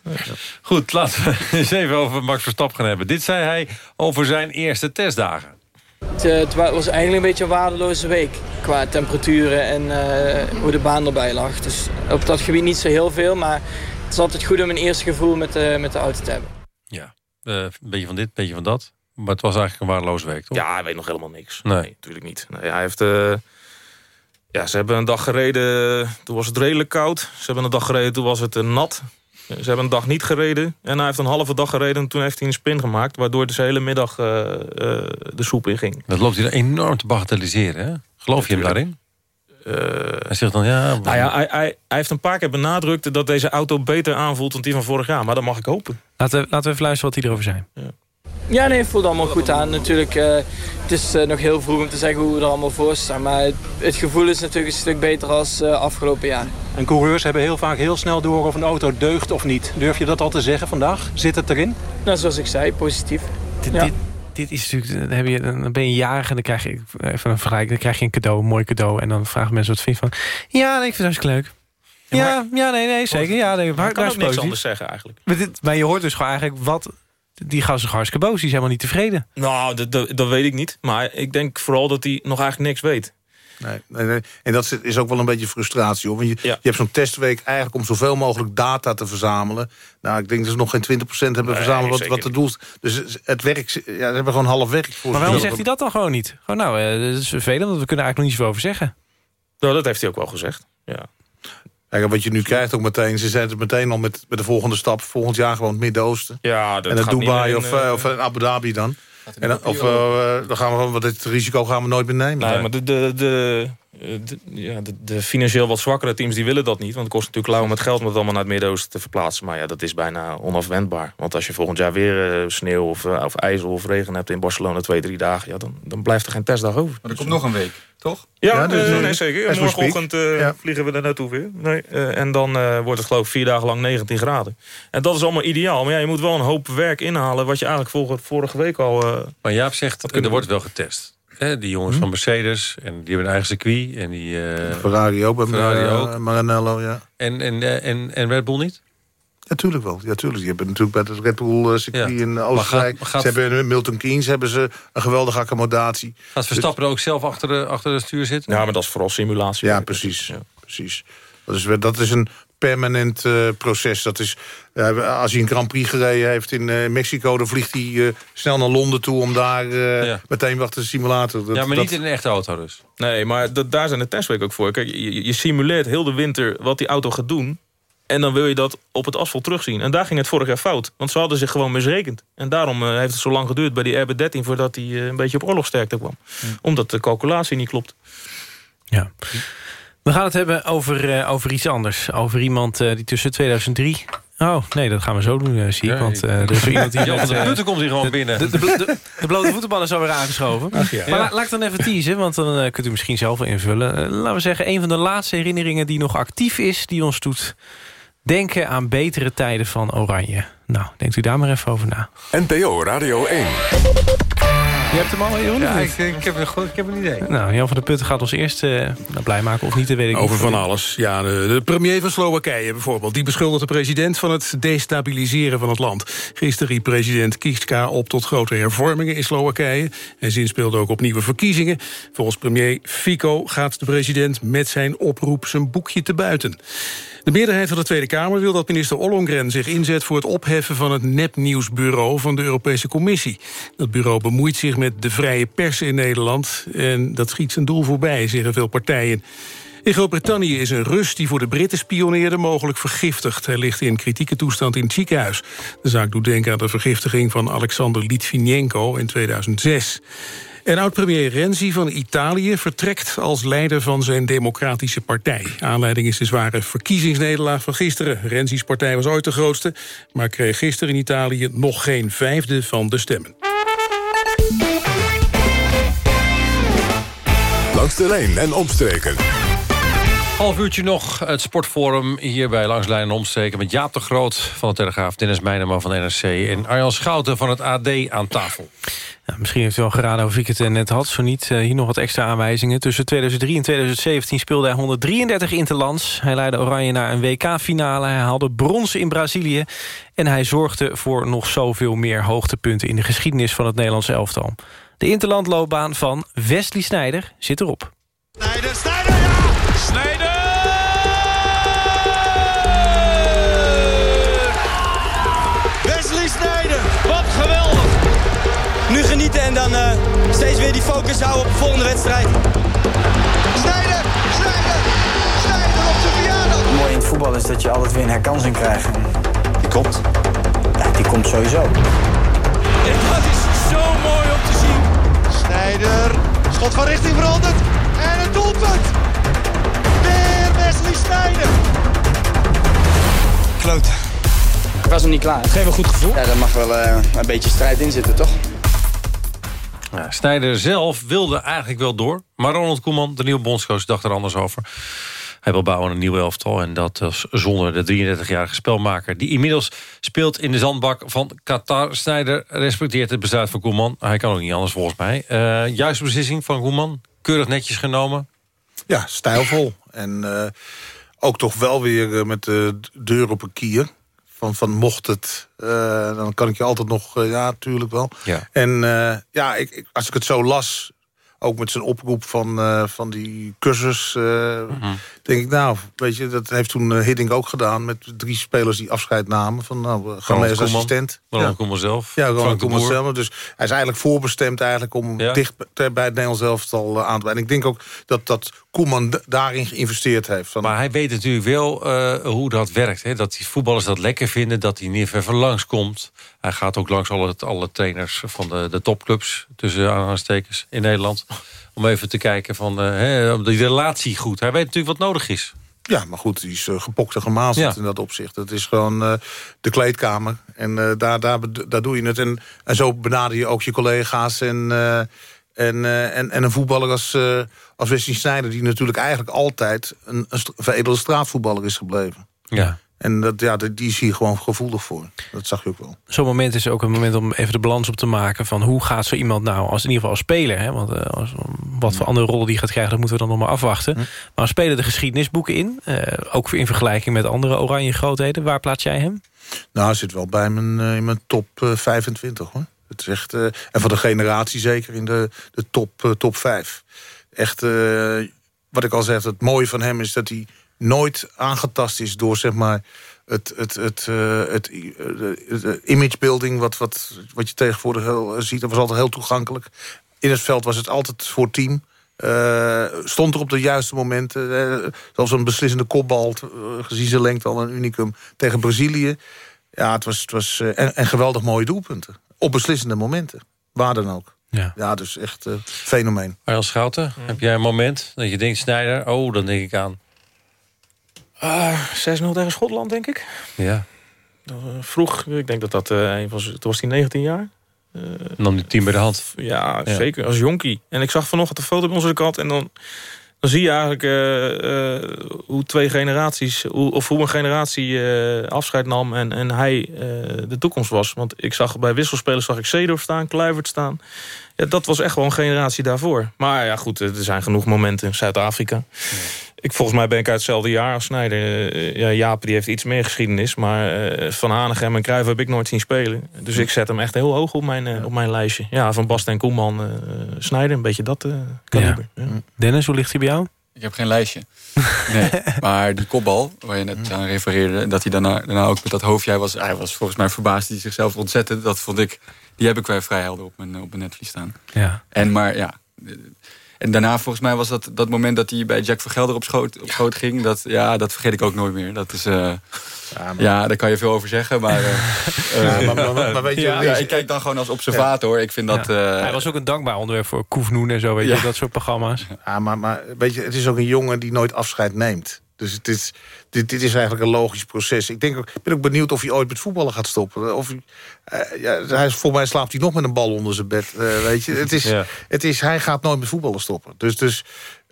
Goed, laten we eens even over Max Verstappen gaan hebben. Dit zei hij over zijn eerste testdagen. Het, eh, het, was eigenlijk een beetje een waardeloze week qua temperaturen en uh, hoe de baan erbij lag. Dus op dat gebied niet zo heel veel, maar het is altijd goed om een eerste gevoel met, uh, met de auto te hebben. Ja, een beetje van dit, een beetje van dat. Maar het was eigenlijk een waardeloze week, toch? Ja, hij weet nog helemaal niks. Nee, nee natuurlijk niet. Nee, hij heeft... ja, ze hebben een dag gereden, toen was het redelijk koud. Ze hebben een dag gereden, toen was het nat. Ze hebben een dag niet gereden en hij heeft een halve dag gereden... en toen heeft hij een sprint gemaakt... waardoor de hele middag uh, uh, de soep in ging. Dat loopt hij enorm te bagatelliseren, hè? Geloof je hem daarin? Uh, hij zegt dan, ja... Nou ja, hij, hij, hij, heeft een paar keer benadrukt dat deze auto beter aanvoelt dan die van vorig jaar. Maar dat mag ik hopen. Laten we, laten we even luisteren wat hij erover zei. Ja. Ja, nee, het voelt allemaal goed aan. Natuurlijk, uh, het is uh, nog heel vroeg om te zeggen hoe we er allemaal voor staan. Maar het, het gevoel is natuurlijk een stuk beter als uh, afgelopen jaar. En coureurs hebben heel vaak heel snel door of een auto deugt of niet. Durf je dat al te zeggen vandaag? Zit het erin? Nou, zoals ik zei, positief. Dit, ja. dit, dit is natuurlijk, dan, heb je, dan ben je jarig en dan krijg je even een vergelijk, dan krijg je een cadeau, een mooi cadeau. En dan vragen mensen wat vind je van. Ja, nee, ik vind het hartstikke leuk. Ja, maar, ja, nee, nee, zeker. Ja, nee, maar, kan ook niks anders zeggen eigenlijk. Maar, dit, maar je hoort dus gewoon eigenlijk wat die gast is hartstikke boos. Die is helemaal niet tevreden. Nou, dat, dat, dat, weet ik niet. Maar ik denk vooral dat hij nog eigenlijk niks weet. Nee, nee, nee. En dat is ook wel een beetje frustratie. Hoor. Want je, ja. je hebt zo'n testweek eigenlijk om zoveel mogelijk data te verzamelen. Nou, ik denk dat ze nog geen 20% hebben nee, verzameld wat, wat de doel is. Dus het werk, ja, ze hebben gewoon half werk voor. Maar waarom zegt hij dat dan gewoon niet? Gewoon nou, uh, dat is vervelend, want we kunnen eigenlijk nog niet zoveel over zeggen. Nou, dat heeft hij ook wel gezegd, ja. Kijk, wat je nu krijgt ook meteen, ze zetten meteen al met, met de volgende stap. Volgend jaar gewoon het Midden-Oosten. Ja, dat en het Dubai in, of, uh, of in Abu Dhabi dan. En dan of uh, dan gaan we gewoon, wat het risico gaan we nooit meer nemen. Nee, maar de, de, de, de, ja, de, de financieel wat zwakkere teams die willen dat niet. Want het kost natuurlijk lauw met geld om het allemaal naar het Midden-Oosten te verplaatsen. Maar ja, dat is bijna onafwendbaar. Want als je volgend jaar weer uh, sneeuw of, uh, of ijzel of regen hebt in Barcelona twee, drie dagen... Ja, dan, dan blijft er geen testdag over. Maar er komt nog een week, toch? Ja, ja dus, uh, nee, zeker. Morgenochtend ja. vliegen we er naartoe weer. Nee, en dan wordt het geloof ik vier dagen lang 19 graden. En dat is allemaal ideaal. Maar ja, je moet wel een hoop werk inhalen... wat je eigenlijk vorige, vorige week al... maar Jaap zegt, er wordt wel getest. Hè, die jongens hm? van Mercedes, en die hebben een eigen circuit. En die, uh, Ferrari ook, bij Ferrari uh, ook. Maranello, ja. En, en, uh, en, en Red Bull niet? Ja, tuurlijk wel. Ja, tuurlijk. Die hebben natuurlijk bij het Red Bull circuit ja. in Oostenrijk... Gaat, gaat... Ze hebben Milton Keynes hebben ze een geweldige accommodatie. Gaat Verstappen dus... ook zelf achter, de, achter het stuur zitten? Ja, maar dat is vooral simulatie. Ja, precies. Ja. precies. Dat is, dat is een permanent uh, proces. Dat is, uh, als hij een Grand Prix gereden heeft in uh, Mexico... dan vliegt hij snel naar Londen toe om daar ja. meteen wachten de simulator. Dat, ja, maar niet dat... in een echte auto dus. Nee, maar dat, daar zijn de testweken ook voor. Kijk, je, je simuleert heel de winter wat die auto gaat doen... En dan wil je dat op het asfalt terugzien. En daar ging het vorig jaar fout. Want ze hadden zich gewoon misrekend. En daarom uh, heeft het zo lang geduurd bij die RB13... voordat hij uh, een beetje op oorlogsterkte kwam. Hm. Omdat de calculatie niet klopt. Ja. We gaan het hebben over, uh, over iets anders. Over iemand uh, die tussen 2003... Oh, nee, dat gaan we zo doen, uh, zie ik. Want er is iemand die... Ja, de punten komt hier gewoon binnen. De, de, de, de blote voetenbal is alweer aangeschoven. Ach, ja. Maar la, laat ik dan even teasen, want dan kunt u misschien zelf wel invullen. laten we zeggen, een van de laatste herinneringen die nog actief is... die ons doet denken aan betere tijden van Oranje. Nou, denkt u daar maar even over na. NPO Radio 1. Je hebt hem al, Jeroen? Ja, ik, ik, heb, ik heb een idee. Nou, Jan van der Putten gaat ons eerst uh, blij maken of niet, weet ik Over niet. van alles. Ja, de, de, premier van Slowakije bijvoorbeeld. Die beschuldigt de president van het destabiliseren van het land. Gisteren riep president Kiska op tot grote hervormingen in Slowakije. En zin speelde ook op nieuwe verkiezingen. Volgens premier Fico gaat de president met zijn oproep zijn boekje te buiten. De meerderheid van de Tweede Kamer wil dat minister Ollongren zich inzet voor het opheffen van het nepnieuwsbureau van de Europese Commissie. Dat bureau bemoeit zich met de vrije pers in Nederland en dat schiet zijn doel voorbij, zeggen veel partijen. In Groot-Brittannië is een Rus die voor de Britten spioneerde mogelijk vergiftigd. Hij ligt in kritieke toestand in het ziekenhuis. De zaak doet denken aan de vergiftiging van Alexander Litvinenko in 2006. En oud-premier Renzi van Italië vertrekt als leider van zijn democratische partij. Aanleiding is de zware verkiezingsnederlaag van gisteren. Renzi's partij was ooit de grootste, maar kreeg gisteren in Italië nog geen vijfde van de stemmen. Langs de lijn en omstreken. Half uurtje nog, het sportforum hier bij Langs Lijn en Omstreken... met Jaap de Groot van de Telegraaf, Dennis Meijnerman van de NRC... en Arjan Schouten van het AD aan tafel. Ja, misschien heeft u al geraden of ik het net had. Zo niet, uh, hier nog wat extra aanwijzingen. Tussen 2003 en 2017 speelde hij 133 interlands. Hij leidde Oranje naar een WK-finale. Hij haalde brons in Brazilië. En hij zorgde voor nog zoveel meer hoogtepunten... in de geschiedenis van het Nederlandse elftal. De interlandloopbaan van Wesley Snijder zit erop. Snijder! Snijder! Focus houden op de volgende wedstrijd. Snijder, Snijder, Snijder op zijn verjaardag! Het mooie in het voetbal is dat je altijd weer een herkansing krijgt. Klopt. Ja, die komt sowieso. En dat is zo mooi om te zien. Snijder, schot van richting veranderd. En het doelpunt. Weer Wesley Snijder. Kloot. Ik was nog niet klaar. Geef een goed gevoel. Ja, er mag wel uh, een beetje strijd in zitten, toch? Ja, Snijder zelf wilde eigenlijk wel door. Maar Ronald Koeman, de nieuwe bondscoach, dacht er anders over. Hij wil bouwen een nieuw elftal. En dat zonder de 33-jarige spelmaker. Die inmiddels speelt in de zandbak van Qatar. Snijder respecteert het besluit van Koeman. Hij kan ook niet anders volgens mij. Uh, juiste beslissing van Koeman. Keurig netjes genomen. Ja, stijlvol. En uh, ook toch wel weer uh, met de deur op een kier. Van, van mocht het, uh, dan kan ik je altijd nog... ja, natuurlijk wel. Ja. En ja, ik, ik, als ik het zo las ook met zijn oproep van, uh, van die cursus. Uh, mm -hmm. Denk ik, nou, weet je, dat heeft toen uh, Hiddink ook gedaan... met drie spelers die afscheid namen. Van, nou, we gaan mee als assistent. Ronald ja. Koeman zelf. Ja, Ronald Koeman zelf. Dus hij is eigenlijk voorbestemd eigenlijk om ja. dicht bij het Nederlands elftal aan te En ik denk ook dat, dat Koeman daarin geïnvesteerd heeft. Van... Maar hij weet natuurlijk wel hoe dat werkt. Hè? Dat die voetballers dat lekker vinden, dat hij niet even langskomt. Hij gaat ook langs alle, alle trainers van de, de topclubs... tussen aanstekens in Nederland om even te kijken van uh, hè, die relatie goed. Hij weet natuurlijk wat nodig is. Ja, maar goed, die is uh, gepokt en gemazeld ja. in dat opzicht. Het is gewoon uh, de kleedkamer. En uh, daar, daar, daar doe je het. En, en zo benader je ook je collega's. En, en, en, en een voetballer als, als Wesley Sneijder... die natuurlijk eigenlijk altijd een, een veredelde straatvoetballer is gebleven. Ja. En dat, ja, die is hier gewoon gevoelig voor. Dat zag je ook wel. Zo'n moment is ook een moment om even de balans op te maken... van hoe gaat zo iemand nou, als in ieder geval als speler... Hè? want uh, als, wat voor andere rollen die gaat krijgen... dat moeten we dan nog maar afwachten. Hm. Maar als speler de geschiedenisboeken in... Uh, ook in vergelijking met andere oranje grootheden. Waar plaats jij hem? Nou, hij zit wel bij mijn, uh, in mijn top 25, hoor. Het is echt, en van de generatie zeker in de, de top, top 5. Echt, wat ik al zeg, het mooie van hem is dat hij nooit aangetast is door zeg maar het, het, het, uh, het, uh, imagebuilding wat, wat, wat je tegenwoordig heel, ziet. Dat was altijd heel toegankelijk. In het veld was het altijd voor team. Uh, stond er op de juiste momenten. zoals een beslissende kopbal, gezien zijn lengte al een unicum tegen Brazilië. Ja, het was, het was en, en geweldig mooie doelpunten. Op beslissende momenten. Waar dan ook. Ja. ja, dus echt fenomeen. Arjan Schouten, mm. heb jij een moment dat je denkt, Snijder... oh, dan denk ik aan Uh, 6-0 tegen Schotland, denk ik. Ja. Uh, vroeg, ik denk dat dat uh, was. Toen was hij 19 jaar. Uh, nam die team bij de hand. Ja, ja, zeker. Als jonkie. En ik zag vanochtend een foto bij onze kant. En dan, dan zie je eigenlijk hoe twee generaties... Hoe, of hoe een generatie afscheid nam en, en hij de toekomst was. Want ik zag bij wisselspelers zag ik Seedorf staan, Kluivert staan. Ja, dat was echt wel een generatie daarvoor. Maar ja, goed, er zijn genoeg momenten in Zuid-Afrika. Ik, volgens mij ben ik uit hetzelfde jaar als Snijder. Uh, ja, Jaap die heeft iets meer geschiedenis. Maar uh, Van Hanegem en Cruijff heb ik nooit zien spelen. Dus ik zet hem echt heel hoog op mijn, uh, op mijn lijstje. Ja, van Bast en Koeman, Snijder, een beetje dat kaliber. Ja. Ja. Dennis, hoe ligt hij bij jou? Ik heb geen lijstje. Nee, maar die kopbal, waar je net aan refereerde... dat hij daarna, daarna ook met dat hoofdje... Hij was, hij was volgens mij verbaasd hij zichzelf ontzette. Dat vond ik... Die heb ik wel vrij helder op mijn, op mijn netvlies staan. Ja. En maar ja... En daarna volgens mij was dat dat moment dat hij bij Jack van Gelder op schoot, op schoot ging. Dat, ja, dat vergeet ik ook nooit meer. Dat is... Uh, ja, maar... ja, daar kan je veel over zeggen, maar... Uh, ja, maar, maar, maar weet je, ja, ja, ik kijk dan gewoon als observator. Ik vind dat... Uh, Hij was ook een dankbaar onderwerp voor Koefnoen en zo, weet je, dat soort programma's. Ja, maar, maar weet je, het is ook een jongen die nooit afscheid neemt. Dus het is, dit, dit is eigenlijk een logisch proces. Ik denk ook, ben ook benieuwd of hij ooit met voetballen gaat stoppen. Of, uh, ja, hij, mij slaapt hij nog met een bal onder zijn bed. Uh, weet je? Het is, ja. het is, hij gaat nooit met voetballen stoppen. Dus, dus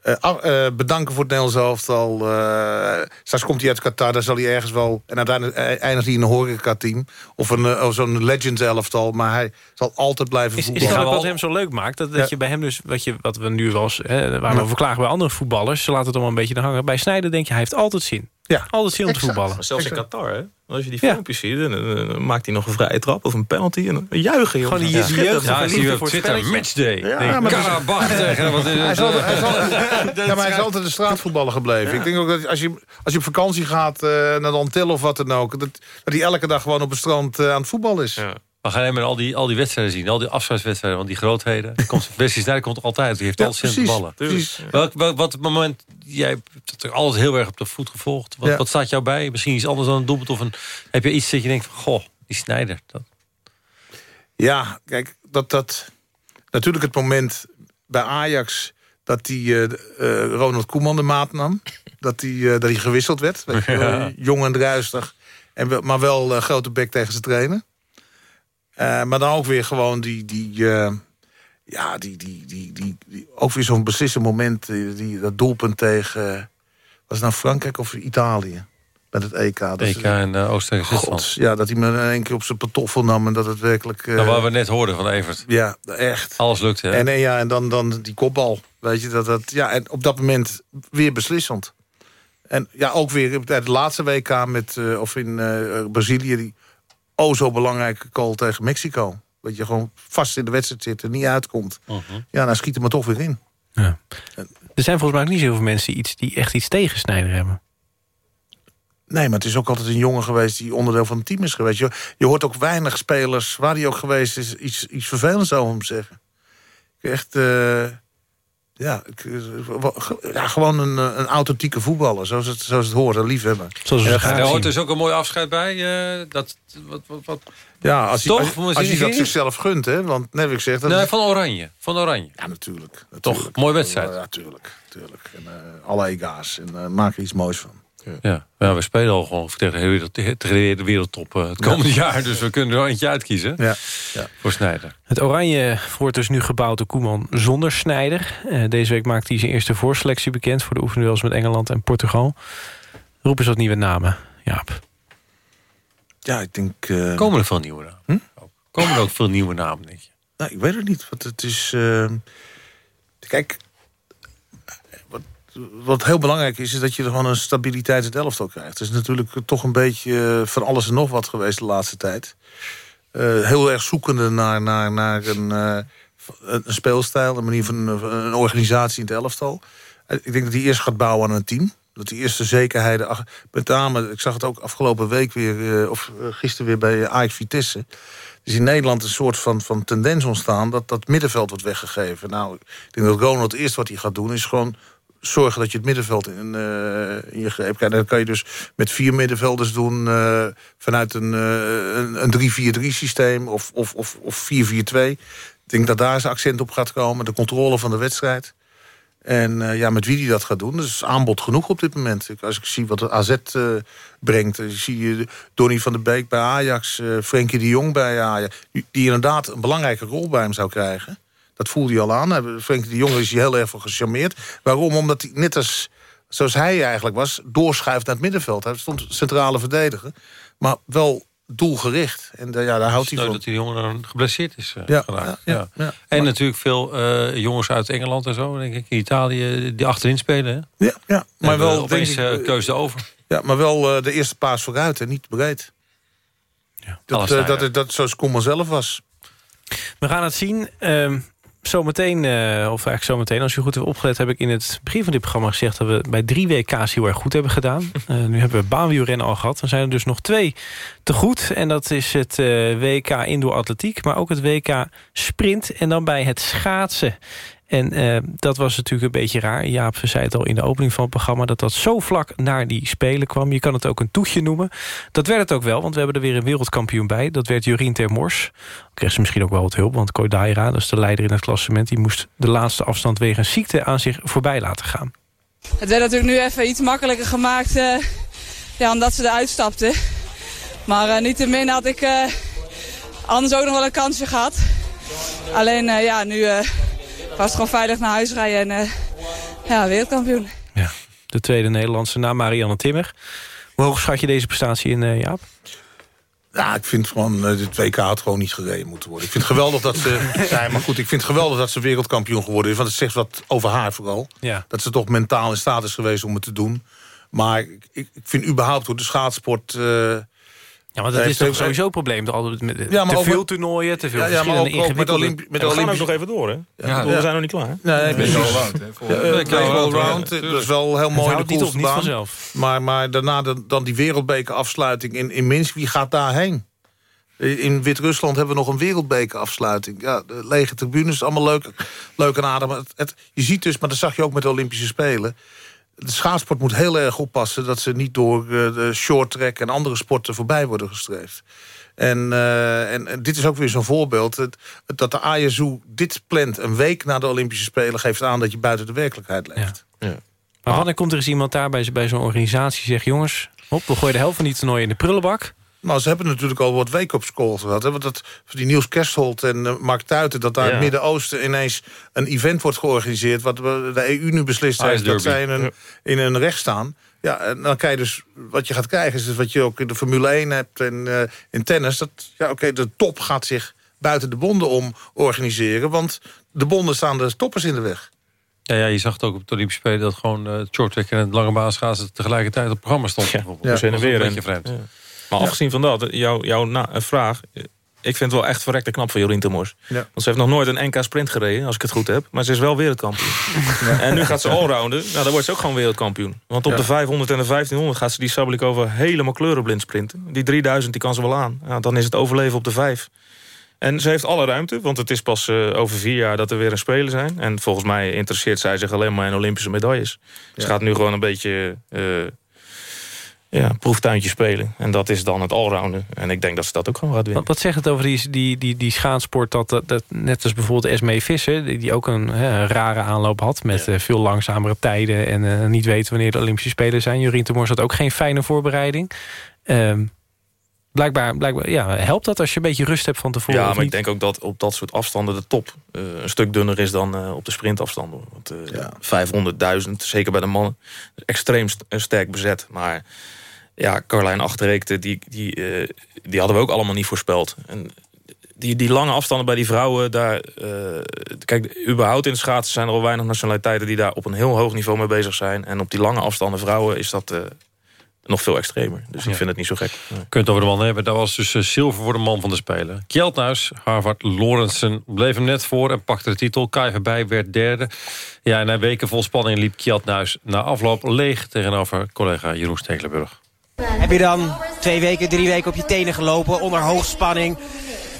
uh, uh, bedanken voor het Nederlands elftal. Uh, straks komt hij uit Qatar, daar zal hij ergens wel... en uiteindelijk eindigt hij in een horeca-team... of, een, of zo'n Legends elftal, maar hij zal altijd blijven is, voetballen. Is dat wat hem zo leuk maakt? Dat, dat ja. je bij hem dus, wat, je, wat we nu wel eens... Hè, waar we over klagen bij andere voetballers... ze laten het allemaal een beetje hangen. Bij Snijder denk je, hij heeft altijd zin. Ja. Altijd zin om te voetballen. Maar zelfs in Qatar, hè? Als je die filmpjes ja. ziet, dan, dan, maakt hij nog een vrije trap of een penalty. En dan juichen, joh. Gewoon die, ja. die jeugd. Ja, zie je op Twitter, matchday. Ja, maar Karabach tegen. Wat is hij, zal, hij, zal, ja, maar hij is altijd een straatvoetballer gebleven. Ja. Ik denk ook dat als je, als je op vakantie gaat uh, naar de Antillen of wat dan ook... Dat, dat hij elke dag gewoon op het strand uh, aan het voetbal is. Ja. We gaan helemaal al die, al die wedstrijden zien. Al die afscheidswedstrijden, want die grootheden. Die komt, Wesley Sneijder komt altijd. Die heeft Ja, altijd precies, ballen. precies. Welk, welk, wat het moment... Jij hebt er alles heel erg op de voet gevolgd. Wat, Ja. wat staat jou bij? Misschien iets anders dan een doelpunt? Of een, heb je iets dat je denkt van... Goh, die Snijder. Dat, Ja, kijk, dat, dat... Natuurlijk het moment bij Ajax... dat die eh, eh, Ronald Koeman de maat nam. Dat hij dat hij gewisseld werd. Weet je Ja. Jong en druistig. En, maar wel eh, grote bek tegen zijn trainer. Eh, maar dan ook weer gewoon die... die eh, ja, die, die, die, die, die- ook weer zo'n beslissend moment. Die, die, dat doelpunt tegen... eh, was het nou Frankrijk of Italië? Met het EK. Dat EK en uh, Oost tegen Zwitserland. God, ja, dat hij me in één keer op zijn patoffel nam... en dat het werkelijk... eh, Nou, waar we net hoorden van Evert. ja, echt. Alles lukte, hè? En, en ja, en dan, dan die kopbal. Weet je, dat, dat, ja, en op dat moment weer beslissend. En ja, ook weer bij het laatste WK met, eh, of in eh, Brazilië... die oh zo belangrijke goal tegen Mexico. Dat je gewoon vast in de wedstrijd zit en niet uitkomt. Mhm. Ja, dan schiet hem maar toch weer in. Er zijn volgens mij ook niet zoveel mensen die, iets, die echt iets tegen Sneijder hebben. Nee, maar het is ook altijd een jongen geweest die onderdeel van het team is geweest. Je, je hoort ook weinig spelers, waar die ook geweest is, iets, iets vervelends over hem zeggen. Echt, eh, ja, ik, eh, ja, gewoon een, eh, een authentieke voetballer, zoals het, zoals het hoort, een liefhebber. Zoals Ja, gaat er hoort dus ook een mooi afscheid bij. eh, dat, wat, wat, wat, Ja, als hij, Toch? als, Moet als je hij dat zichzelf gunt, hè. Want Nevik zegt... Dat nee, is- van Oranje. Van Oranje. Ja, natuurlijk. Toch, mooie wedstrijd. Ja, natuurlijk. natuurlijk. En, eh, alle ega's. En maak er iets moois van. Ja, ja we spelen al gewoon tegen de hele tegen de wereldtop eh, het komende jaar. Dus we kunnen er eentje uitkiezen Ja. ja. voor Snijder. Het Oranje wordt dus nu gebouwd door Koeman zonder Snijder. Eh, deze week maakt hij zijn eerste voorselectie bekend... voor de oefenduels met Engeland en Portugal. Roep eens wat nieuwe namen, Jaap. Ja, ik denk... eh, Komen er veel nieuwe namen? Hm? Komen er ook veel nieuwe namen, denk je? Nou, ik weet het niet. Want het is... eh, kijk... Wat, heel belangrijk is, is dat je gewoon een stabiliteit in het elftal krijgt. Het is natuurlijk toch een beetje eh, van alles en nog wat geweest de laatste tijd. Eh, heel erg zoekende naar, naar, naar een, eh, een speelstijl, een manier van een organisatie in het elftal. Ik denk dat hij eerst gaat bouwen aan een team. Dat die eerste zekerheden... Met name, ik zag het ook afgelopen week weer... of gisteren weer bij Ajax Vitesse. Is in Nederland een soort van, van tendens ontstaan... dat dat middenveld wordt weggegeven. Nou, ik denk dat Ronald het eerste wat hij gaat doen... is gewoon zorgen dat je het middenveld in, eh, in je greep krijgt. Dat kan je dus met vier middenvelders doen... eh, vanuit een, eh, een, een 3-4-3 systeem of, of, of, of 4-4-2. Ik denk dat daar zijn accent op gaat komen. De controle van de wedstrijd. En ja, met wie die dat gaat doen, dat is aanbod genoeg op dit moment. Als ik zie wat de AZ brengt, dan zie je Donny van der Beek bij Ajax... eh Frenkie de Jong bij Ajax, die inderdaad een belangrijke rol bij hem zou krijgen. Dat voelde hij al aan. Hij- Frenkie de Jong is hij heel erg van gecharmeerd. Waarom? Omdat hij net als zoals hij eigenlijk was... doorschuift naar het middenveld. Hij stond centrale verdediger, maar wel doelgericht. En eh, ja, daar houdt hij van. dat die jongen dan geblesseerd is eh, Ja, geraakt. ja, Ja, ja, ja. En natuurlijk veel eh, jongens uit Engeland en zo, denk ik. In Italië, die achterin spelen. Hè? Ja, ja. maar wel opeens denk ik, eh, keuze over. Ja, maar wel eh, de eerste paas vooruit en niet breed. dat, eh, daar, dat, ja. dat, dat zoals Koeman zelf was. We gaan het zien. Ehm zometeen, eh, of eigenlijk zometeen, als u goed heeft opgelet... heb ik in het begin van dit programma gezegd... dat we bij drie WK's heel erg goed hebben gedaan. Eh, nu hebben we baanwielrennen al gehad. Dan zijn er dus nog twee te goed. En dat is het eh, WK Indoor Atletiek... maar ook het WK Sprint. En dan bij het schaatsen. En eh, dat was natuurlijk een beetje raar. Jaap zei het al in de opening van het programma... dat dat zo vlak naar die Spelen kwam. Je kan het ook een toetje noemen. Dat werd het ook wel, want we hebben er weer een wereldkampioen bij. Dat werd Jorien Termors. Kreeg ze misschien ook wel wat hulp, want Koy Daira... dat is de leider in het klassement... die moest de laatste afstand wegens ziekte aan zich voorbij laten gaan. Het werd natuurlijk nu even iets makkelijker gemaakt eh, ja, omdat ze eruit stapte. Maar eh niettemin had ik anders ook nog wel een kansje gehad. Alleen ja, nu was gewoon veilig naar huis rijden en eh, ja, wereldkampioen. De tweede Nederlandse na Marianne Timmer. Hoe hoog schat je deze prestatie in, eh, Jaap? Ja, ik vind gewoon, eh, dit WK had gewoon niet gereden moeten worden. Ik vind het geweldig dat ze, nee, maar goed, ik vind het geweldig dat ze wereldkampioen geworden is. Want het zegt wat over haar vooral. Ja. Dat ze toch mentaal in staat is geweest om het te doen. Maar ik, ik ik vind überhaupt hoe de schaatsport... eh, Ja, want dat is toch sowieso een probleem. Ja, maar te ook veel toernooien, te veel Ja, ja, maar verschillende ook- ook met ingewikkelde... Olympi- met gaan ook nog even door, hè? Ja. Ja, Ja. We zijn nog niet klaar. hè? Nee, Ben hè? Week. Global Allround, dat is wel heel mooi. houdt de niet op, coolste niet vanzelf. Maar, maar daarna de- dan die wereldbeker afsluiting in, in Minsk. Wie gaat daarheen? In Wit-Rusland hebben we nog een wereldbekerafsluiting. Ja, de lege tribunes, allemaal leuk, leuk en. Maar het, het, je ziet dus, maar dat zag je ook met de Olympische Spelen... de schaatsport moet heel erg oppassen... dat ze niet door de short track en andere sporten voorbij worden gestreefd. En, uh, en, dit is ook weer zo'n voorbeeld. Het, dat de ASU dit plant een week na de Olympische Spelen... geeft aan dat je buiten de werkelijkheid leeft. Ja. Ja. Maar wanneer komt er eens iemand daar bij, bij zo'n organisatie... zegt jongens, hop, we gooien de helft van die toernooien in de prullenbak... Nou, ze hebben natuurlijk al wat wake-up calls gehad. Hè? Want dat, die Niels Kerstholt en uh, Mark Tuiten... dat daar in het Midden-Oosten ineens een event wordt georganiseerd... wat de EU nu beslist heeft dat zij in een, in een recht staan. Ja, en dan krijg je dus... wat je gaat krijgen is dus wat je ook in de Formule 1 hebt... en uh, in tennis. Dat, ja, oké, de top gaat zich buiten de bonden om organiseren... want de bonden staan de toppers in de weg. Ja, ja, je zag het ook op de Olympische Spelen... dat gewoon uh, het shorttrack en het lange baanschaatsen... tegelijkertijd op het programma stond. Ja, ja. dat is weer een beetje vreemd. Ja. Maar ja. afgezien van dat, jouw jou na, vraag... Ik vind het wel echt verrekte knap van Jorien Temors. Ja. Want ze heeft nog nooit een NK sprint gereden, als ik het goed heb. Maar ze is wel wereldkampioen. Ja. En nu gaat ze allrounden. Nou, dan wordt ze ook gewoon wereldkampioen. Want op de 500 en de 1500 gaat ze die Sablikova helemaal kleurenblind sprinten. Die 3000 die kan ze wel aan. Dan is het overleven op de 5. En ze heeft alle ruimte, want het is pas uh, over vier jaar dat er weer een Spelen zijn. En volgens mij interesseert zij zich alleen maar in Olympische medailles. Ze gaat nu gewoon een beetje... Uh, ja, proeftuintje spelen. En dat is dan het allrounden. En ik denk dat ze dat ook gewoon gaat winnen. Wat, wat zegt het over die, die, die, die schaatsport... Dat, dat, dat net als bijvoorbeeld Esmee Visser... die, die ook een, hè, rare aanloop had... met ja. uh, veel langzamere tijden... en uh, niet weten wanneer de Olympische Spelen zijn. Jorien Temors had ook geen fijne voorbereiding. Um, blijkbaar, blijkbaar ja, helpt dat als je een beetje rust hebt van tevoren? Ja, maar ik denk ook dat op dat soort afstanden de top uh, een stuk dunner is dan uh, op de sprintafstanden. Want uh, ja. 500.000, zeker bij de mannen, extreem st sterk bezet. Maar ja, Carlijn Achterreekte, die, die, uh, die hadden we ook allemaal niet voorspeld. En die, die lange afstanden bij die vrouwen, daar, uh, kijk, überhaupt in de schaatsen zijn er al weinig nationaliteiten die daar op een heel hoog niveau mee bezig zijn. En op die lange afstanden vrouwen is dat uh, nog veel extremer. Dus ja. ik vind het niet zo gek. Ja. Kunt over de man hebben. Dat was dus zilver voor de man van de Spelen. Kjeltnuis, Harvard, Lorentzen bleef hem net voor en pakte de titel. Kai voorbij werd derde. Ja, en na weken vol spanning liep Kjeltnuis na afloop leeg tegenover collega Jeroen Stekelenburg. Heb je dan twee weken, drie weken op je tenen gelopen onder hoogspanning?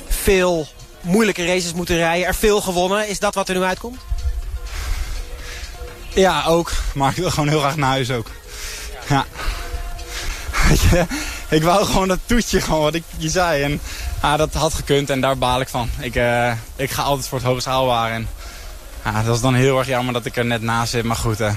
Veel moeilijke races moeten rijden, er veel gewonnen. Is dat wat er nu uitkomt? Ja, ook. Maar ik wil gewoon heel graag naar huis ook. Ja. Ik wou gewoon dat toetje, gewoon wat ik je zei. En ja, dat had gekund en daar baal ik van. Ik, uh, ik ga altijd voor het hoogst haalbaar. En ja, dat is dan heel erg jammer dat ik er net naast zit. Maar goed, uh,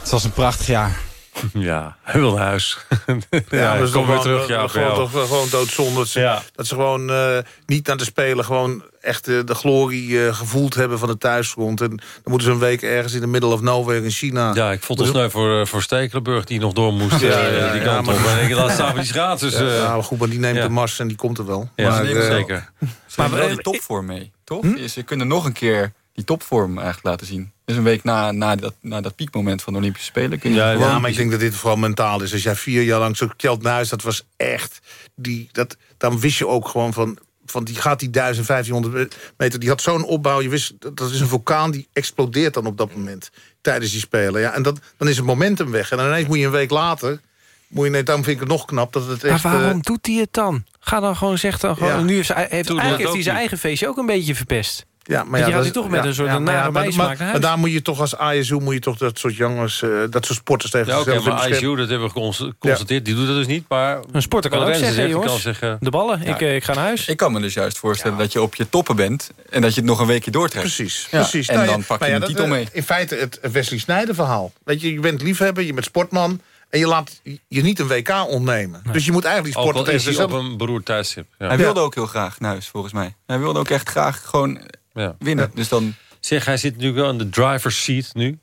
het was een prachtig jaar. Ja, hij wil naar huis. ja, ja dus kom weer terug. Ja, gewoon, toch, gewoon doodzonde. Dat ze, ja. dat ze gewoon uh, niet naar de Spelen gewoon echt uh, de glorie uh, gevoeld hebben van de thuisgrond. En dan moeten ze een week ergens in de middle of nowhere in China. Ja, ik vond het sneu voor, voor Stekelenburg die nog door moest. ja, ja, die kant op. En ik laat staan die schaatsers. Ja, ja, goed, maar die neemt de mars en die komt er wel. Ja, maar, zeker. Ze hebben wel die topvorm mee, toch? Hm? Ze kunnen nog een keer die topvorm eigenlijk laten zien. Dus een week na, na, dat, na dat piekmoment van de Olympische Spelen. Kun je ja, ja, maar ik denk dat dit vooral mentaal is. Als jij vier jaar lang zo kelt naar huis, dat was echt... Die, dat, dan wist je ook gewoon van... van die gaat die 1500 meter, die had zo'n opbouw. Je wist, dat is een vulkaan, die explodeert dan op dat moment. Tijdens die Spelen. Ja, en dat, dan is het momentum weg. En dan ineens moet je een week later... Moet je, nee, daarom vind ik het nog knap dat het echt... Maar waarom uh, doet hij het dan? Ga dan gewoon zeggen... Dan gewoon, ja. nu heeft, heeft, eigenlijk heeft hij zijn eigen feestje ook een beetje verpest. Ja, maar ja, je gaat hij toch met ja, een soort ja, nare maar, bijsmaak maar, maar, daar moet je toch als ASU moet je toch dat soort jongens, uh, dat soort sporters tegen ja, okay, maar ASU, dat hebben we geconstateerd, ja. die doet dat dus niet. Maar een sporter kan ook zeggen, jongens, kan zeggen, de ballen, ja. ik, ik ga naar huis. Ik kan me dus juist voorstellen dat je op je toppen bent en dat je het nog een weekje doortrekt. Precies, precies. En nou, dan pak je een titel mee. In feite het Wesley Snijder verhaal. Weet je, je bent liefhebber, je bent sportman. En je laat je niet een WK ontnemen. Nee. Dus je moet eigenlijk die sporten tegen is op een beroerd tijdstip. Ja. Hij wilde ook heel graag naar huis, volgens mij. Hij wilde ook echt graag gewoon ja. winnen. Dus dan... Zeg, hij zit natuurlijk wel in de driver's seat nu.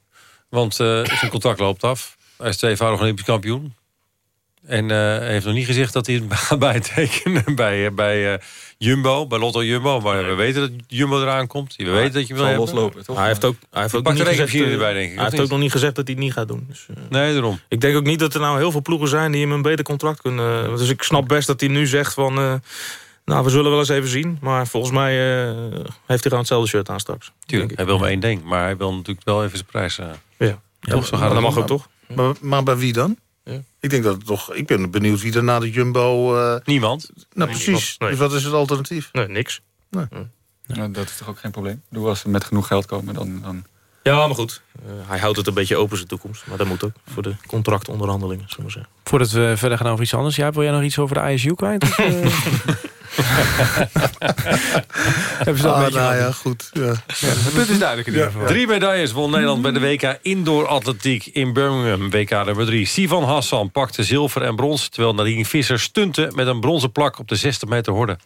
Want uh, zijn contract loopt af. Hij is tweevoudig Olympisch kampioen. En uh, hij heeft nog niet gezegd dat hij het gaat bijtekenen bij, uh, bij uh, Jumbo, bij Lotto Jumbo. Maar we weten dat Jumbo eraan komt. We weten dat je wil hebben. loslopen, toch? Hij heeft ook, hij heeft ook, niet gezegd, erbij, denk ik, hij heeft ook nog niet gezegd dat hij het niet gaat doen. Dus, nee, daarom. Ik denk ook niet dat er nou heel veel ploegen zijn die hem een beter contract kunnen... Dus ik snap best dat hij nu zegt van... Nou, we zullen wel eens even zien. Maar volgens mij uh, heeft hij gewoon hetzelfde shirt aan straks. Tuurlijk, hij wil maar één ding. Maar hij wil natuurlijk wel even zijn prijs... Uh, ja, ja, toch? Zo gaat dat mag ook toch? Maar, maar bij wie dan? Ik denk dat het toch... Ik ben benieuwd wie er na de Jumbo... Uh... Niemand. Nou, Nee, precies. Nee. Dus wat is het alternatief? Nee, niks. Nee. Ja, dat is toch ook geen probleem? Bedoel, als ze met genoeg geld komen, dan... dan... Ja, maar goed. Eh, hij houdt het een beetje open zijn toekomst. Maar dat moet ook voor de contractonderhandelingen, zullen we zeggen. Voordat we verder gaan over iets anders. Ja, wil jij nog iets over de ISU kwijt? Of, eh? Hebben ze dat Ah, een nou ja, goed. Ja. Het punt is duidelijk in ieder geval. Drie medailles won Nederland bij de WK Indoor Atletiek in Birmingham. WK nummer 3. Sivan Hassan pakte zilver en brons... terwijl Nadine Visser stunte met een bronzen plak op de 60 meter horde.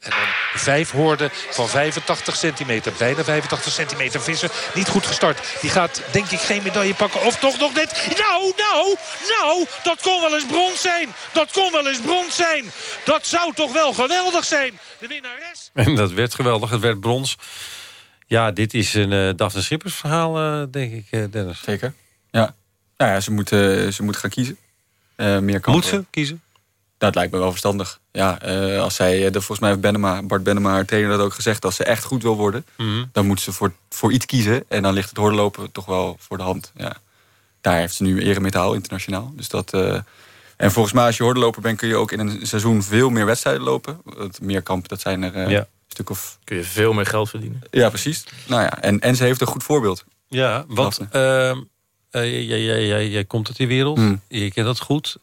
En dan vijf hoorden van 85 centimeter. Bijna 85 centimeter vissen. Niet goed gestart. Die gaat denk ik geen medaille pakken. Of toch nog net. Nou, nou, nou. Dat kon wel eens brons zijn. Dat kon wel eens brons zijn. Dat zou toch wel geweldig zijn. De winnares. En dat werd geweldig. Het werd brons. Ja, dit is een eh Daphne Schippers verhaal, eh, denk ik, eh, Dennis. Zeker. Ja. Nou ja, ze moet, ze moet gaan kiezen. Eh, meer kansen. Moet ze kiezen? Dat lijkt me wel verstandig. Ja, eh, als zij, eh, de, volgens mij heeft Benema, Bart Benema, haar trainer, dat ook gezegd. Als ze echt goed wil worden, Mhm. dan moet ze voor, voor iets kiezen. En dan ligt het hordenlopen toch wel voor de hand. Ja. Daar heeft ze nu eremetaal internationaal. Dus dat, eh, en volgens mij als je hordenloper bent... kun je ook in een seizoen veel meer wedstrijden lopen. Het meerkamp, dat zijn er Ja. een stuk of... Kun je veel meer geld verdienen. Ja, precies. Nou ja, en, en ze heeft een goed voorbeeld. Ja, want ehm, eh, jij, jij, jij, jij komt uit die wereld. Hmm. Je kent dat goed.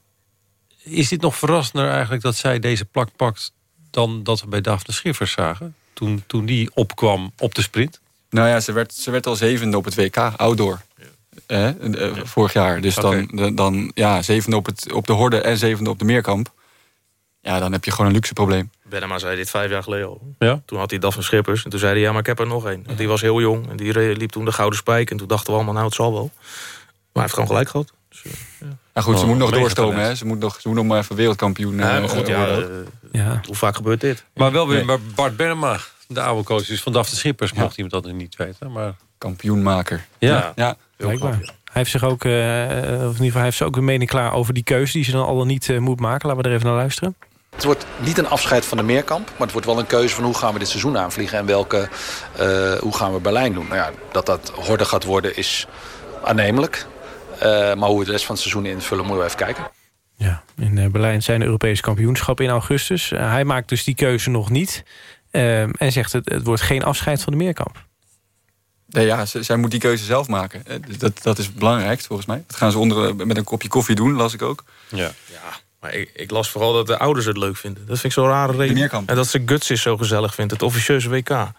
Is dit nog verrassender eigenlijk dat zij deze plak pakt... dan dat we bij Daphne Schiffers zagen? Toen, toen die opkwam op de sprint? Nou ja, ze werd, ze werd al zevende op het WK, outdoor. Eh, eh, vorig jaar. Dus dan, dan ja, zevende op, het, op de horde en zevende op de meerkamp. Ja, dan heb je gewoon een luxe probleem. Benema zei dit vijf jaar geleden al. Ja? Toen had hij Daphne Schippers. En toen zei hij, ja, maar ik heb er nog één. Want die was heel jong. En die liep toen de Gouden Spijk. En toen dachten we allemaal, nou, het zal wel. Maar hij heeft gewoon gelijk gehad. Dus, eh, ja. Ja, goed, ze Oh, moet nog doorstomen. Hè. Ze, moet nog, ze moet nog maar even wereldkampioen Ja, eh, maar goed, ja, worden. eh, hoe vaak gebeurt dit? Maar wel weer Nee. Bart Benema, de oude coach is van Daphne Schippers. Mocht iemand dat nu niet weten. Maar... Kampioenmaker. Ja. ja. Blijkbaar. Hij heeft zich ook, eh, of in ieder geval, hij heeft ze ook een mening klaar over die keuze die ze dan al dan niet moet maken. Laten we er even naar luisteren. Het wordt niet een afscheid van de meerkamp, maar het wordt wel een keuze van hoe gaan we dit seizoen aanvliegen en welke, eh, hoe gaan we Berlijn doen. Nou ja, dat dat horde gaat worden is aannemelijk. Eh, maar hoe we de rest van het seizoen invullen, moeten we even kijken. Ja, in eh, Berlijn zijn de Europese kampioenschappen in augustus. Eh, hij maakt dus die keuze nog niet. Ehm, en zegt het, het wordt geen afscheid van de meerkamp. Nee, ja, ze- zij moet die keuze zelf maken. Dat, dat is het belangrijkste volgens mij. Dat gaan ze onder, met een kopje koffie doen, las ik ook. Ja. Maar ik, ik las vooral dat de ouders het leuk vinden. Dat vind ik zo'n rare reden. En dat ze Guts is zo gezellig vindt. Het officieuze WK. ja,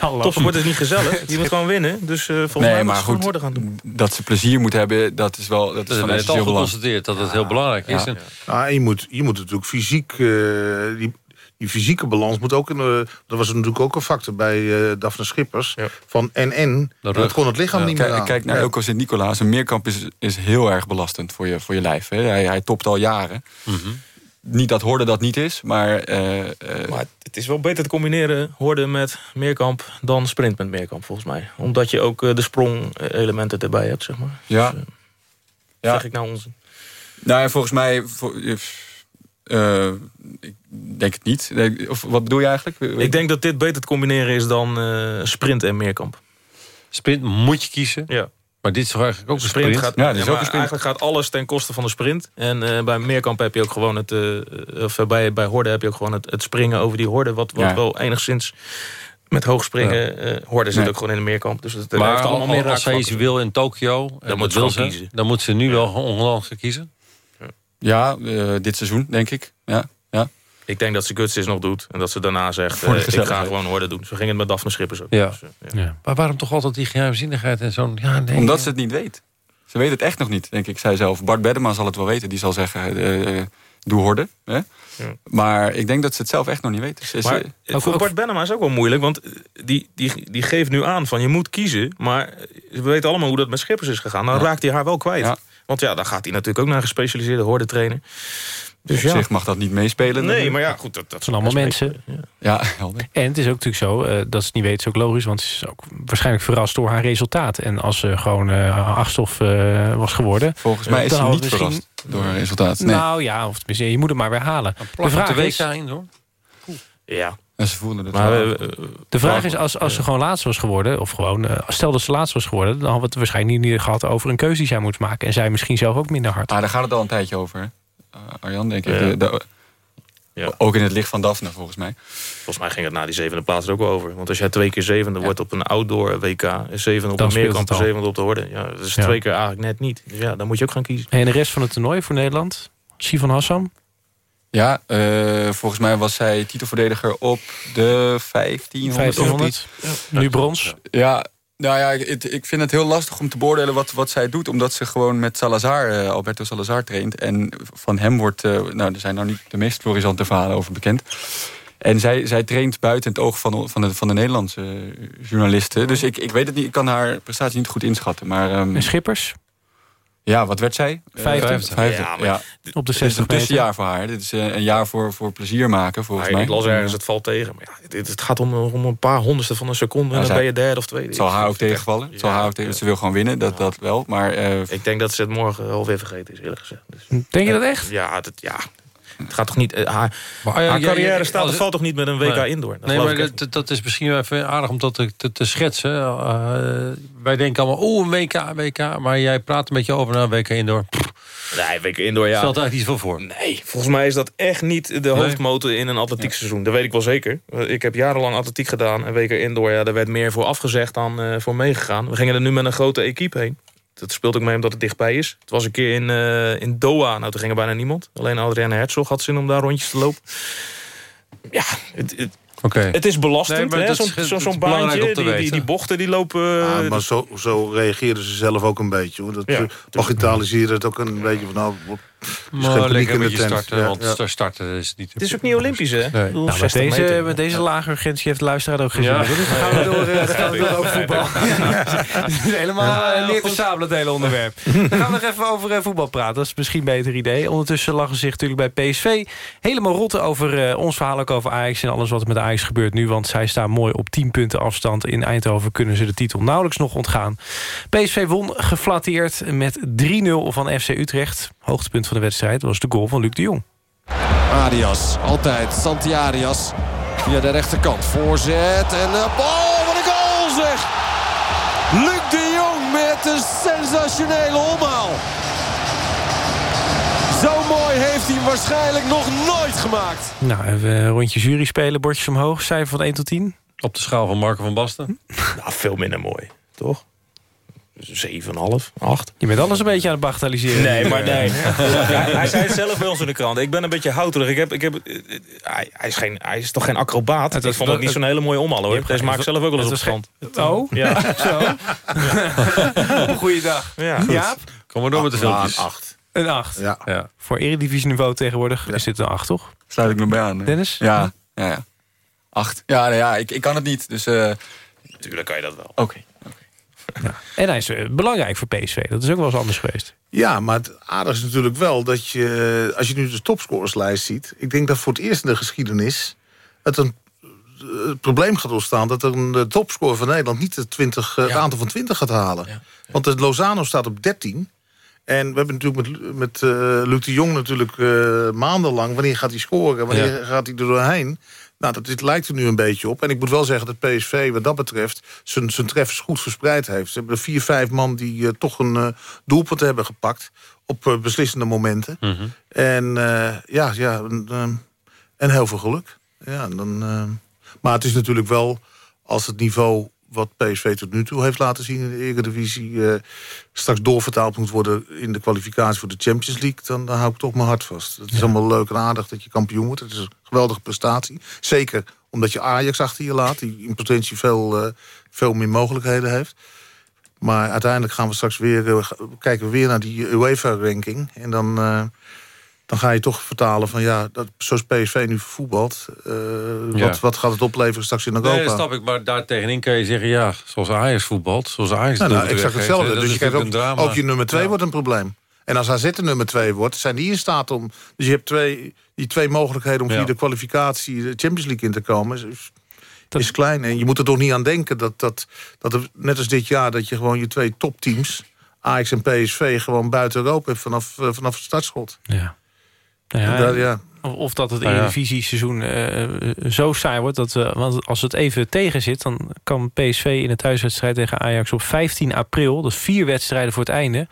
eh, topsport is niet gezellig. Je moet gewoon winnen. Dus eh volgens mij nee, moet maar ze gewoon goed, horden gaan doen. dat ze plezier moet hebben, dat is wel dat is Dat is al geconstateerd dat het heel belangrijk is. Ja. En- Ah, je, moet, je moet natuurlijk fysiek... eh, die, die fysieke balans moet ook... In, de- dat was natuurlijk ook een factor bij eh Daphne Schippers. Van en-en. Dat kon het lichaam niet meer Kijk, aan. kijk naar Ja. Elko Sint-Nicolaas. Een meerkamp is, is heel erg belastend voor je, voor je lijf. Hè. Hij, hij topt al jaren. Niet dat horde dat niet is, maar... eh, eh, Maar het is wel beter te combineren horden met meerkamp dan sprint met meerkamp volgens mij. Omdat je ook eh, de sprong-elementen erbij hebt, zeg maar. ja. Dus, ja. Zeg ik nou onzin? Nou ja, volgens mij... Voor, eh, ik denk het niet. Of wat bedoel je eigenlijk? Ik denk dat dit beter te combineren is dan eh, sprint en meerkamp. Sprint moet je kiezen. Ja. Maar dit is toch eigenlijk ook een Sprint sprint? gaat, Ja, dit is ja, ook een sprint. Eigenlijk gaat alles ten koste van de sprint. En eh, bij meerkamp heb je ook gewoon het... eh, of bij, bij horde heb je ook gewoon het, het springen over die horde. Wat, wat Ja. wel enigszins met hoog springen... eh horde zit Nee. ook gewoon in de meerkamp. Dus het Maar heeft allemaal meer als zij iets wil in Tokio, dat moet ze wil gewoon ze, kiezen. dan moet ze nu wel ongelooflijk kiezen. Ja, eh, dit seizoen, denk ik. Ja, ja. Ik denk dat ze Guts nog doet. En dat ze daarna zegt, eh, ik ga gewoon horde doen. Zo ging het met Daphne Schippers ook. Ja. Dus, eh, ja. Maar waarom toch altijd die geheimzinnigheid en zo'n... Ja, nee, Omdat ze het niet weet. Ze weet het echt nog niet, denk ik, zij zelf. Bart Bedema zal het wel weten. Die zal zeggen, doe horde. Hè? Maar ik denk dat ze het zelf echt nog niet weten. Ze, Maar ze- voor Bart Benema is ook wel moeilijk. Want die, die, die geeft nu aan van je moet kiezen. Maar we weten allemaal hoe dat met Schippers is gegaan. Dan raakt hij haar wel kwijt. Ja. Want ja, dan gaat hij natuurlijk ook naar een gespecialiseerde horde trainen. Dus op ja. zich mag dat niet meespelen. Nee, maar ja, goed. Dat, zijn allemaal mensen. Ja, helder. En het is ook natuurlijk zo, eh, dat ze het niet weet, is ook logisch. Want ze is ook waarschijnlijk verrast door haar resultaat. En als ze gewoon eh achtstof eh, was geworden... Volgens mij is ze niet verrast door haar resultaat. Nee. Nou ja, of tenminste, je moet het maar weer halen. Plak vraag de is- WK in, hoor. Ja. Ze voelden het Maar, wel. eh, De vraag is, als, als ze gewoon laatst was geworden... of gewoon, eh, stel dat ze laatst was geworden... dan hadden we het waarschijnlijk niet gehad over een keuze die zij moet maken. En zij misschien zelf ook minder hard. Ah, daar gaat het al een tijdje over, hè? Eh, Arjan, denk ik. Ja. De- de- Ja. Ook in het licht van Daphne, volgens mij. Volgens mij ging het na die zevende plaats er ook wel over. Want als jij twee keer zevende wordt op een outdoor WK... en zevende op Dan een meerkamp en zevende op de horde... Ja, dat is Ja. twee keer eigenlijk net niet. Dus ja, dan moet je ook gaan kiezen. En de rest van het toernooi voor Nederland? Sivan Hassan? Ja, eh, volgens mij was zij titelverdediger op de 1500. 1500. Nu brons. Ja, nou ja, ik, ik vind het heel lastig om te beoordelen wat, wat zij doet. Omdat ze gewoon met Salazar, eh, Alberto Salazar traint. En van hem wordt, eh, nou er zijn nou niet de meest florisante verhalen over bekend. En zij, zij traint buiten het oog van, van, de, van de Nederlandse journalisten. Dus ik, ik weet het niet, ik kan haar prestatie niet goed inschatten. Maar, ehm, En Schippers? Ja, wat werd zij? Vijfde. Eh, vijfde, Ja, maar ja. Op de Dit is 60 een tussenjaar voor haar. Dit is eh, een jaar voor, voor plezier maken, volgens Maar mij. ik las ergens, het valt tegen. Maar ja, het, het gaat om, om een paar honderdste van een seconde... en dan zij- ben je derde of tweede. Het zal haar ook tegenvallen. Het zal haar ook tegen, Ze wil gewoon winnen, dat, dat wel. Maar eh, Ik denk dat ze het morgen alweer vergeten is, eerlijk gezegd. Dus, Denk je dat echt? ja, dat, ja, het gaat toch niet... eh, haar Maar, haar ja, ja, carrière ja, staat, als- of valt toch niet met een WK Nee. indoor? Dat nee, maar dat, dat is misschien wel even aardig om dat te, te, te schetsen. Eh, wij denken allemaal, oeh, een WK, WK. Maar jij praat een beetje over naar een WK indoor. Nee, WK indoor, ja. Stelt eigenlijk niet veel voor. Nee, volgens mij is dat echt niet de hoofdmotor in een atletiek seizoen. Dat weet ik wel zeker. Ik heb jarenlang atletiek gedaan. En WK indoor, ja, daar werd meer voor afgezegd dan eh, voor meegegaan. We gingen er nu met een grote equipe heen. Dat speelt ook mee omdat het dichtbij is. Het was een keer in, eh, in Doha. Nou, toen ging er bijna niemand. Alleen Adrienne Herzog had zin om daar rondjes te lopen. Ja, het, het, Oké. het is belastend. Nee, Zo'n zo, is zo'n belangrijk baantje. Die, die, bochten die lopen... Ah, eh, maar zo, zo reageerden ze zelf ook een beetje. Hoor. Dat Ja, het ook een beetje van... Nou, Maar lekker met je tent. starten, Ja, want ja. daar starten is niet... het is ook niet Olympisch, hè? Bedoel, Nou, met, 60 deze, meter. met deze lage urgentie heeft de luisteraar ook gezien. Ja. Dus dan gaan we door, eh, dan gaan we door over voetbal. Het is helemaal Ja, neer te goed. sabelen, het hele onderwerp. Dan gaan we nog even over eh, voetbal praten. Dat is misschien een beter idee. Ondertussen lachen ze zich natuurlijk bij PSV helemaal rot over eh, ons verhaal ook over Ajax... en alles wat er met Ajax gebeurt nu. Want zij staan mooi op 10 punten afstand. In Eindhoven kunnen ze de titel nauwelijks nog ontgaan. PSV won geflatteerd met 3-0 van FC Utrecht. Hoogtepunt van de wedstrijd was de goal van Luc de Jong. Arias, altijd Santi Arias. Via de rechterkant, voorzet en de bal, wat een goal zeg! Luc de Jong met een sensationele omhaal. Zo mooi heeft hij waarschijnlijk nog nooit gemaakt. Nou, even een rondje jury spelen, bordjes omhoog. Cijfer van 1 tot 10. Op de schaal van Marco van Basten. Nou, veel minder mooi, toch? 7,5, 8. Je bent alles een beetje aan het bagatelliseren. Nee, maar nee. Ja, hij zei het zelf bij ons in de krant. Ik ben een beetje houterig. Ik heb, ik heb, eh, eh, hij, hij, is geen, hij is toch geen acrobaat? Het ik vond het niet zo'n hele mooie omhaal hoor. Deze geen- maak ik zelf ook wel eens op het de was krant. Oh? Ja. Zo. Goeiedag. Ja. Jaap? Kom maar door met de filmpjes. een acht. Een 8. Ja. Ja. Voor eredivisie niveau tegenwoordig is dit een 8, toch? Sluit ik me bij aan. hè? Dennis? Ja, ja, ja. Acht. Ja, nou ja ik, ik kan het niet. Dus eh, Natuurlijk kan je dat wel. oké. En hij is eh, belangrijk voor PSV. Dat is ook wel eens anders geweest. Ja, maar het aardige is natuurlijk wel dat je... als je nu de topscorerslijst ziet... ik denk dat voor het eerst in de geschiedenis... het een het probleem gaat ontstaan... dat er een de topscorer van Nederland niet het, 20, eh, het aantal van 20 gaat halen. Want de Lozano staat op 13... En we hebben natuurlijk met, met eh, Luc de Jong natuurlijk eh, maandenlang... wanneer gaat hij scoren, wanneer Ja. gaat hij er doorheen... Nou, dat, dit lijkt er nu een beetje op. En ik moet wel zeggen dat PSV wat dat betreft... zijn, zijn treffers goed verspreid heeft. Ze hebben er vier, vijf man die eh, toch een eh, doelpunt hebben gepakt... op eh, beslissende momenten. Mhm. En ja, ja en, en heel veel geluk. Ja, dan, maar het is natuurlijk wel, als het niveau wat PSV tot nu toe heeft laten zien in de Eredivisie... eh straks doorvertaald moet worden in de kwalificatie voor de Champions League... dan, dan hou ik toch mijn hart vast. Het is allemaal leuk en aardig dat je kampioen wordt. Het is een geweldige prestatie. Zeker omdat je Ajax achter je laat... die in potentie veel, eh, veel meer mogelijkheden heeft. Maar uiteindelijk gaan we straks weer, eh, kijken we weer naar die UEFA-ranking. En dan, dan ga je toch vertalen van ja, dat, zoals PSV nu voetbalt... eh, Ja. wat, wat gaat het opleveren straks in Europa? Nee, dat snap ik. Maar daar tegenin kan je zeggen, ja, zoals Ajax voetbalt. Zoals Ajax Nou, nou, exact weggeeft, hetzelfde. Dus je krijgt ook, je nummer twee Ja. wordt een probleem. En als AZ de nummer twee wordt, zijn die in staat om... Dus je hebt twee, die twee mogelijkheden om Ja. via de kwalificatie... de Champions League in te komen. Is, is, klein. En je moet er toch niet aan denken dat, dat, dat er, net als dit jaar... dat je gewoon je twee topteams, Ajax en PSV... gewoon buiten Europa hebt vanaf, eh, vanaf het startschot. Ja. Ja, daar, ja. Of dat het Nou ja. Eredivisie-seizoen eh, zo saai wordt. Dat we, want als het even tegen zit... dan kan PSV in de thuiswedstrijd tegen Ajax op 15 april... dus vier wedstrijden voor het einde...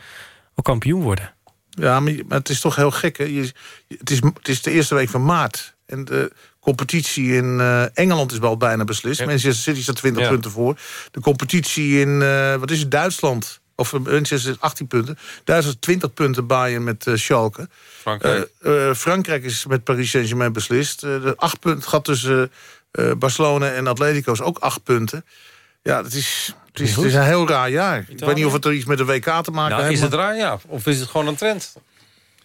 ook kampioen worden. Ja, maar, het is toch heel gek. Hè? Je, het, is, het is de eerste week van maart. En de competitie in eh, Engeland is al bijna beslist. Manchester City staat 20 Ja. punten voor. De competitie in, eh, wat is het, Duitsland... Of eh, Manchester is 18 punten. Duitsland 20 punten, Bayern met eh Schalke. Frankrijk. Eh, eh, Frankrijk is met Paris Saint-Germain beslist. Eh, de acht punten gaat tussen eh, Barcelona en Atletico is ook acht punten. Ja, het is, het is, het is een heel raar jaar. Ik weet niet of het er iets met de WK te maken Nou, heeft. is het raar, ja? Of is het gewoon een trend?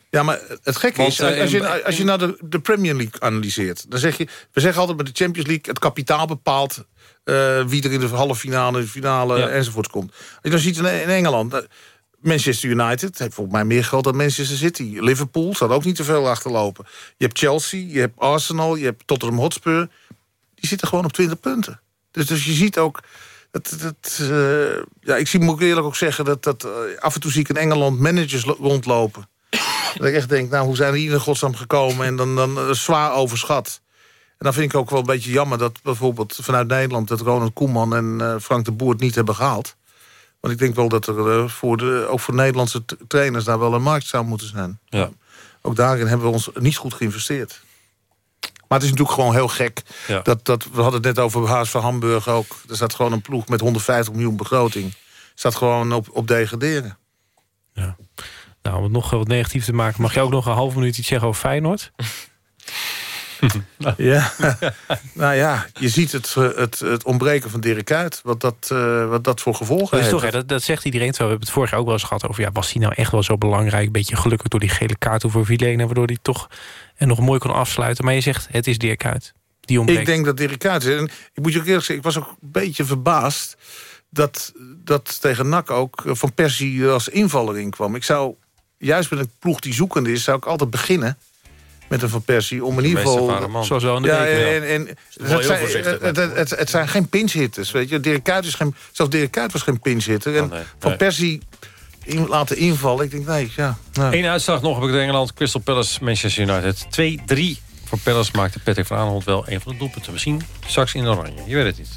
Ja, maar het gekke Want, is, eh, als je, als je naar de, de Premier League analyseert... dan zeg je, we zeggen altijd bij de Champions League... het kapitaal bepaalt eh, wie er in de halve finale, de finale Ja. enzovoort komt. Als je dan ziet in, in Engeland... eh, Manchester United heeft volgens mij meer geld dan Manchester City. Liverpool zal ook niet te veel achterlopen. Je hebt Chelsea, je hebt Arsenal, je hebt Tottenham Hotspur. Die zitten gewoon op 20 punten. Dus, dus je ziet ook... Dat, dat, eh, ja, ik zie, moet ik eerlijk ook zeggen... dat, dat af en toe zie ik in Engeland managers lo- rondlopen. dat ik echt denk, nou, hoe zijn die in godsnaam gekomen? En dan, dan zwaar overschat. En dan vind ik ook wel een beetje jammer... dat bijvoorbeeld vanuit Nederland... dat Ronald Koeman en eh, Frank de Boer het niet hebben gehaald. Want ik denk wel dat er eh, voor de, ook voor Nederlandse trainers... daar wel een markt zou moeten zijn. Ja. Ook daarin hebben we ons niet goed geïnvesteerd. Maar het is natuurlijk gewoon heel gek. Ja. Dat, dat, we hadden het net over Haas van Hamburg ook. Er staat gewoon een ploeg met 150 miljoen begroting. Staat gewoon op, op degraderen. Nou, om het nog wat negatief te maken... mag je ook nog een half minuut iets zeggen over Feyenoord? Ja, nou ja, je ziet het, eh, het, het ontbreken van Dirk Kuyt. Wat dat, eh, wat dat voor gevolgen Dat, is heeft. toch, dat, dat zegt iedereen. Terwijl we hebben het vorig jaar ook wel eens gehad over... Ja, was hij nou echt wel zo belangrijk? Beetje gelukkig door die gele kaart voor Vilena... waardoor hij toch en nog mooi kon afsluiten. Maar je zegt, het is Dirk Kuyt. Die ontbreekt. Ik denk dat Dirk Kuyt is. En ik moet je ook eerlijk zeggen, ik was ook een beetje verbaasd... dat, dat tegen NAC ook eh, Van Persie als invaller inkwam. Ik zou, juist met een ploeg die zoekende is... zou ik altijd beginnen met een Van Persie... om in ieder geval... Zoals wel in de Ja, beker, ja. en, en, het, zijn, het, het, het- het zijn geen pinch-hitters, weet je. Dirk Kuyt is geen, zelfs Dirk Kuyt was geen pinch-hitter. En Oh, nee. Van Nee. Persie in, laten invallen, ik denk, nee, ja. nou. Eén uitslag nog heb ik in Engeland. Crystal Palace, Manchester United. 2-3 voor Palace maakte Patrick van Aanholt wel een van de doelpunten. Misschien straks in oranje. Je weet het niet.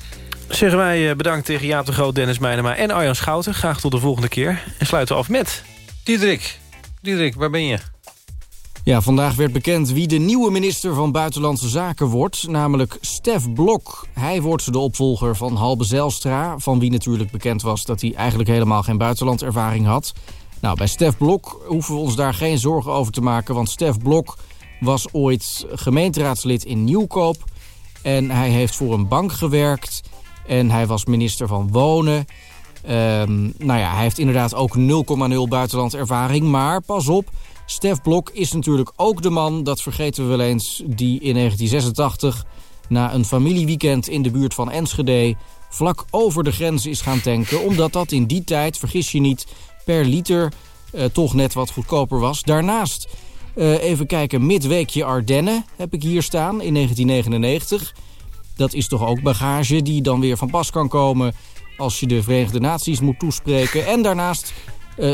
Zeggen wij eh, bedankt tegen Jaap de Groot, Dennis Meijnema en Arjan Schouten. Graag tot de volgende keer. En sluiten we af met... Diederik, Diederik, waar ben je? Ja, vandaag werd bekend wie de nieuwe minister van Buitenlandse Zaken wordt, namelijk Stef Blok. Hij wordt de opvolger van Halbe Zijlstra, van wie natuurlijk bekend was dat hij eigenlijk helemaal geen buitenlandervaring had. Nou, bij Stef Blok hoeven we ons daar geen zorgen over te maken, want Stef Blok was ooit gemeenteraadslid in Nieuwkoop en hij heeft voor een bank gewerkt en hij was minister van Wonen. Ehm, nou ja, hij heeft inderdaad ook 0,0 buitenlandervaring, maar pas op... Stef Blok is natuurlijk ook de man, dat vergeten we wel eens... die in 1986 na een familieweekend in de buurt van Enschede... vlak over de grens is gaan tanken... omdat dat in die tijd, vergis je niet, per liter eh, toch net wat goedkoper was. Daarnaast, eh, even kijken, midweekje Ardennen heb ik hier staan in 1999... Dat is toch ook bagage die dan weer van pas kan komen... als je de Verenigde Naties moet toespreken. En daarnaast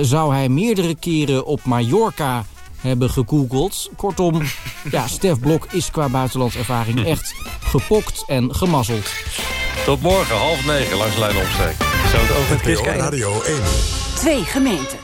zou hij meerdere keren op Mallorca hebben gegoogeld. Kortom, ja, Stef Blok is qua buitenlandservaring echt gepokt en gemazzeld. Tot morgen, half negen, langs de lijn opsteken. Zo het NPO Keijnen. Radio 1. Twee gemeenten.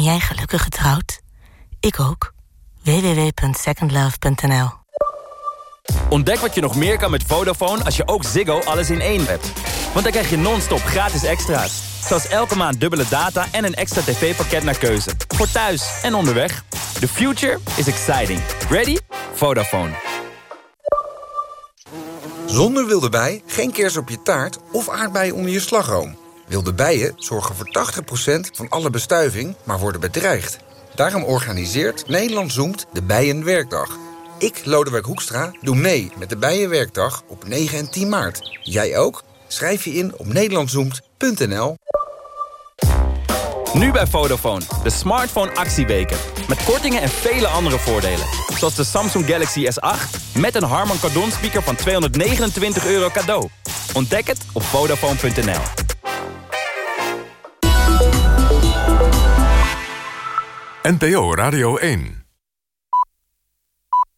Ben jij gelukkig getrouwd? Ik ook. www.secondlove.nl Ontdek wat je nog meer kan met Vodafone als je ook Ziggo alles in één hebt. Want dan krijg je non-stop gratis extra's. Zoals elke maand dubbele data en een extra tv-pakket naar keuze. Voor thuis en onderweg. The future is exciting. Ready? Vodafone. Zonder wilde bij geen kers op je taart of aardbeien onder je slagroom. Wilde bijen zorgen voor 80% van alle bestuiving, maar worden bedreigd. Daarom organiseert Nederland Zoomt de Bijenwerkdag. Ik, Lodewijk Hoekstra, doe mee met de Bijenwerkdag op 9 en 10 maart. Jij ook? Schrijf je in op nederlandzoemt.nl. Nu bij Vodafone, de smartphone actieweken. Met kortingen en vele andere voordelen. Zoals de Samsung Galaxy S8 met een Harman Kardon speaker van 229 euro cadeau. Ontdek het op Vodafone.nl. NPO Radio 1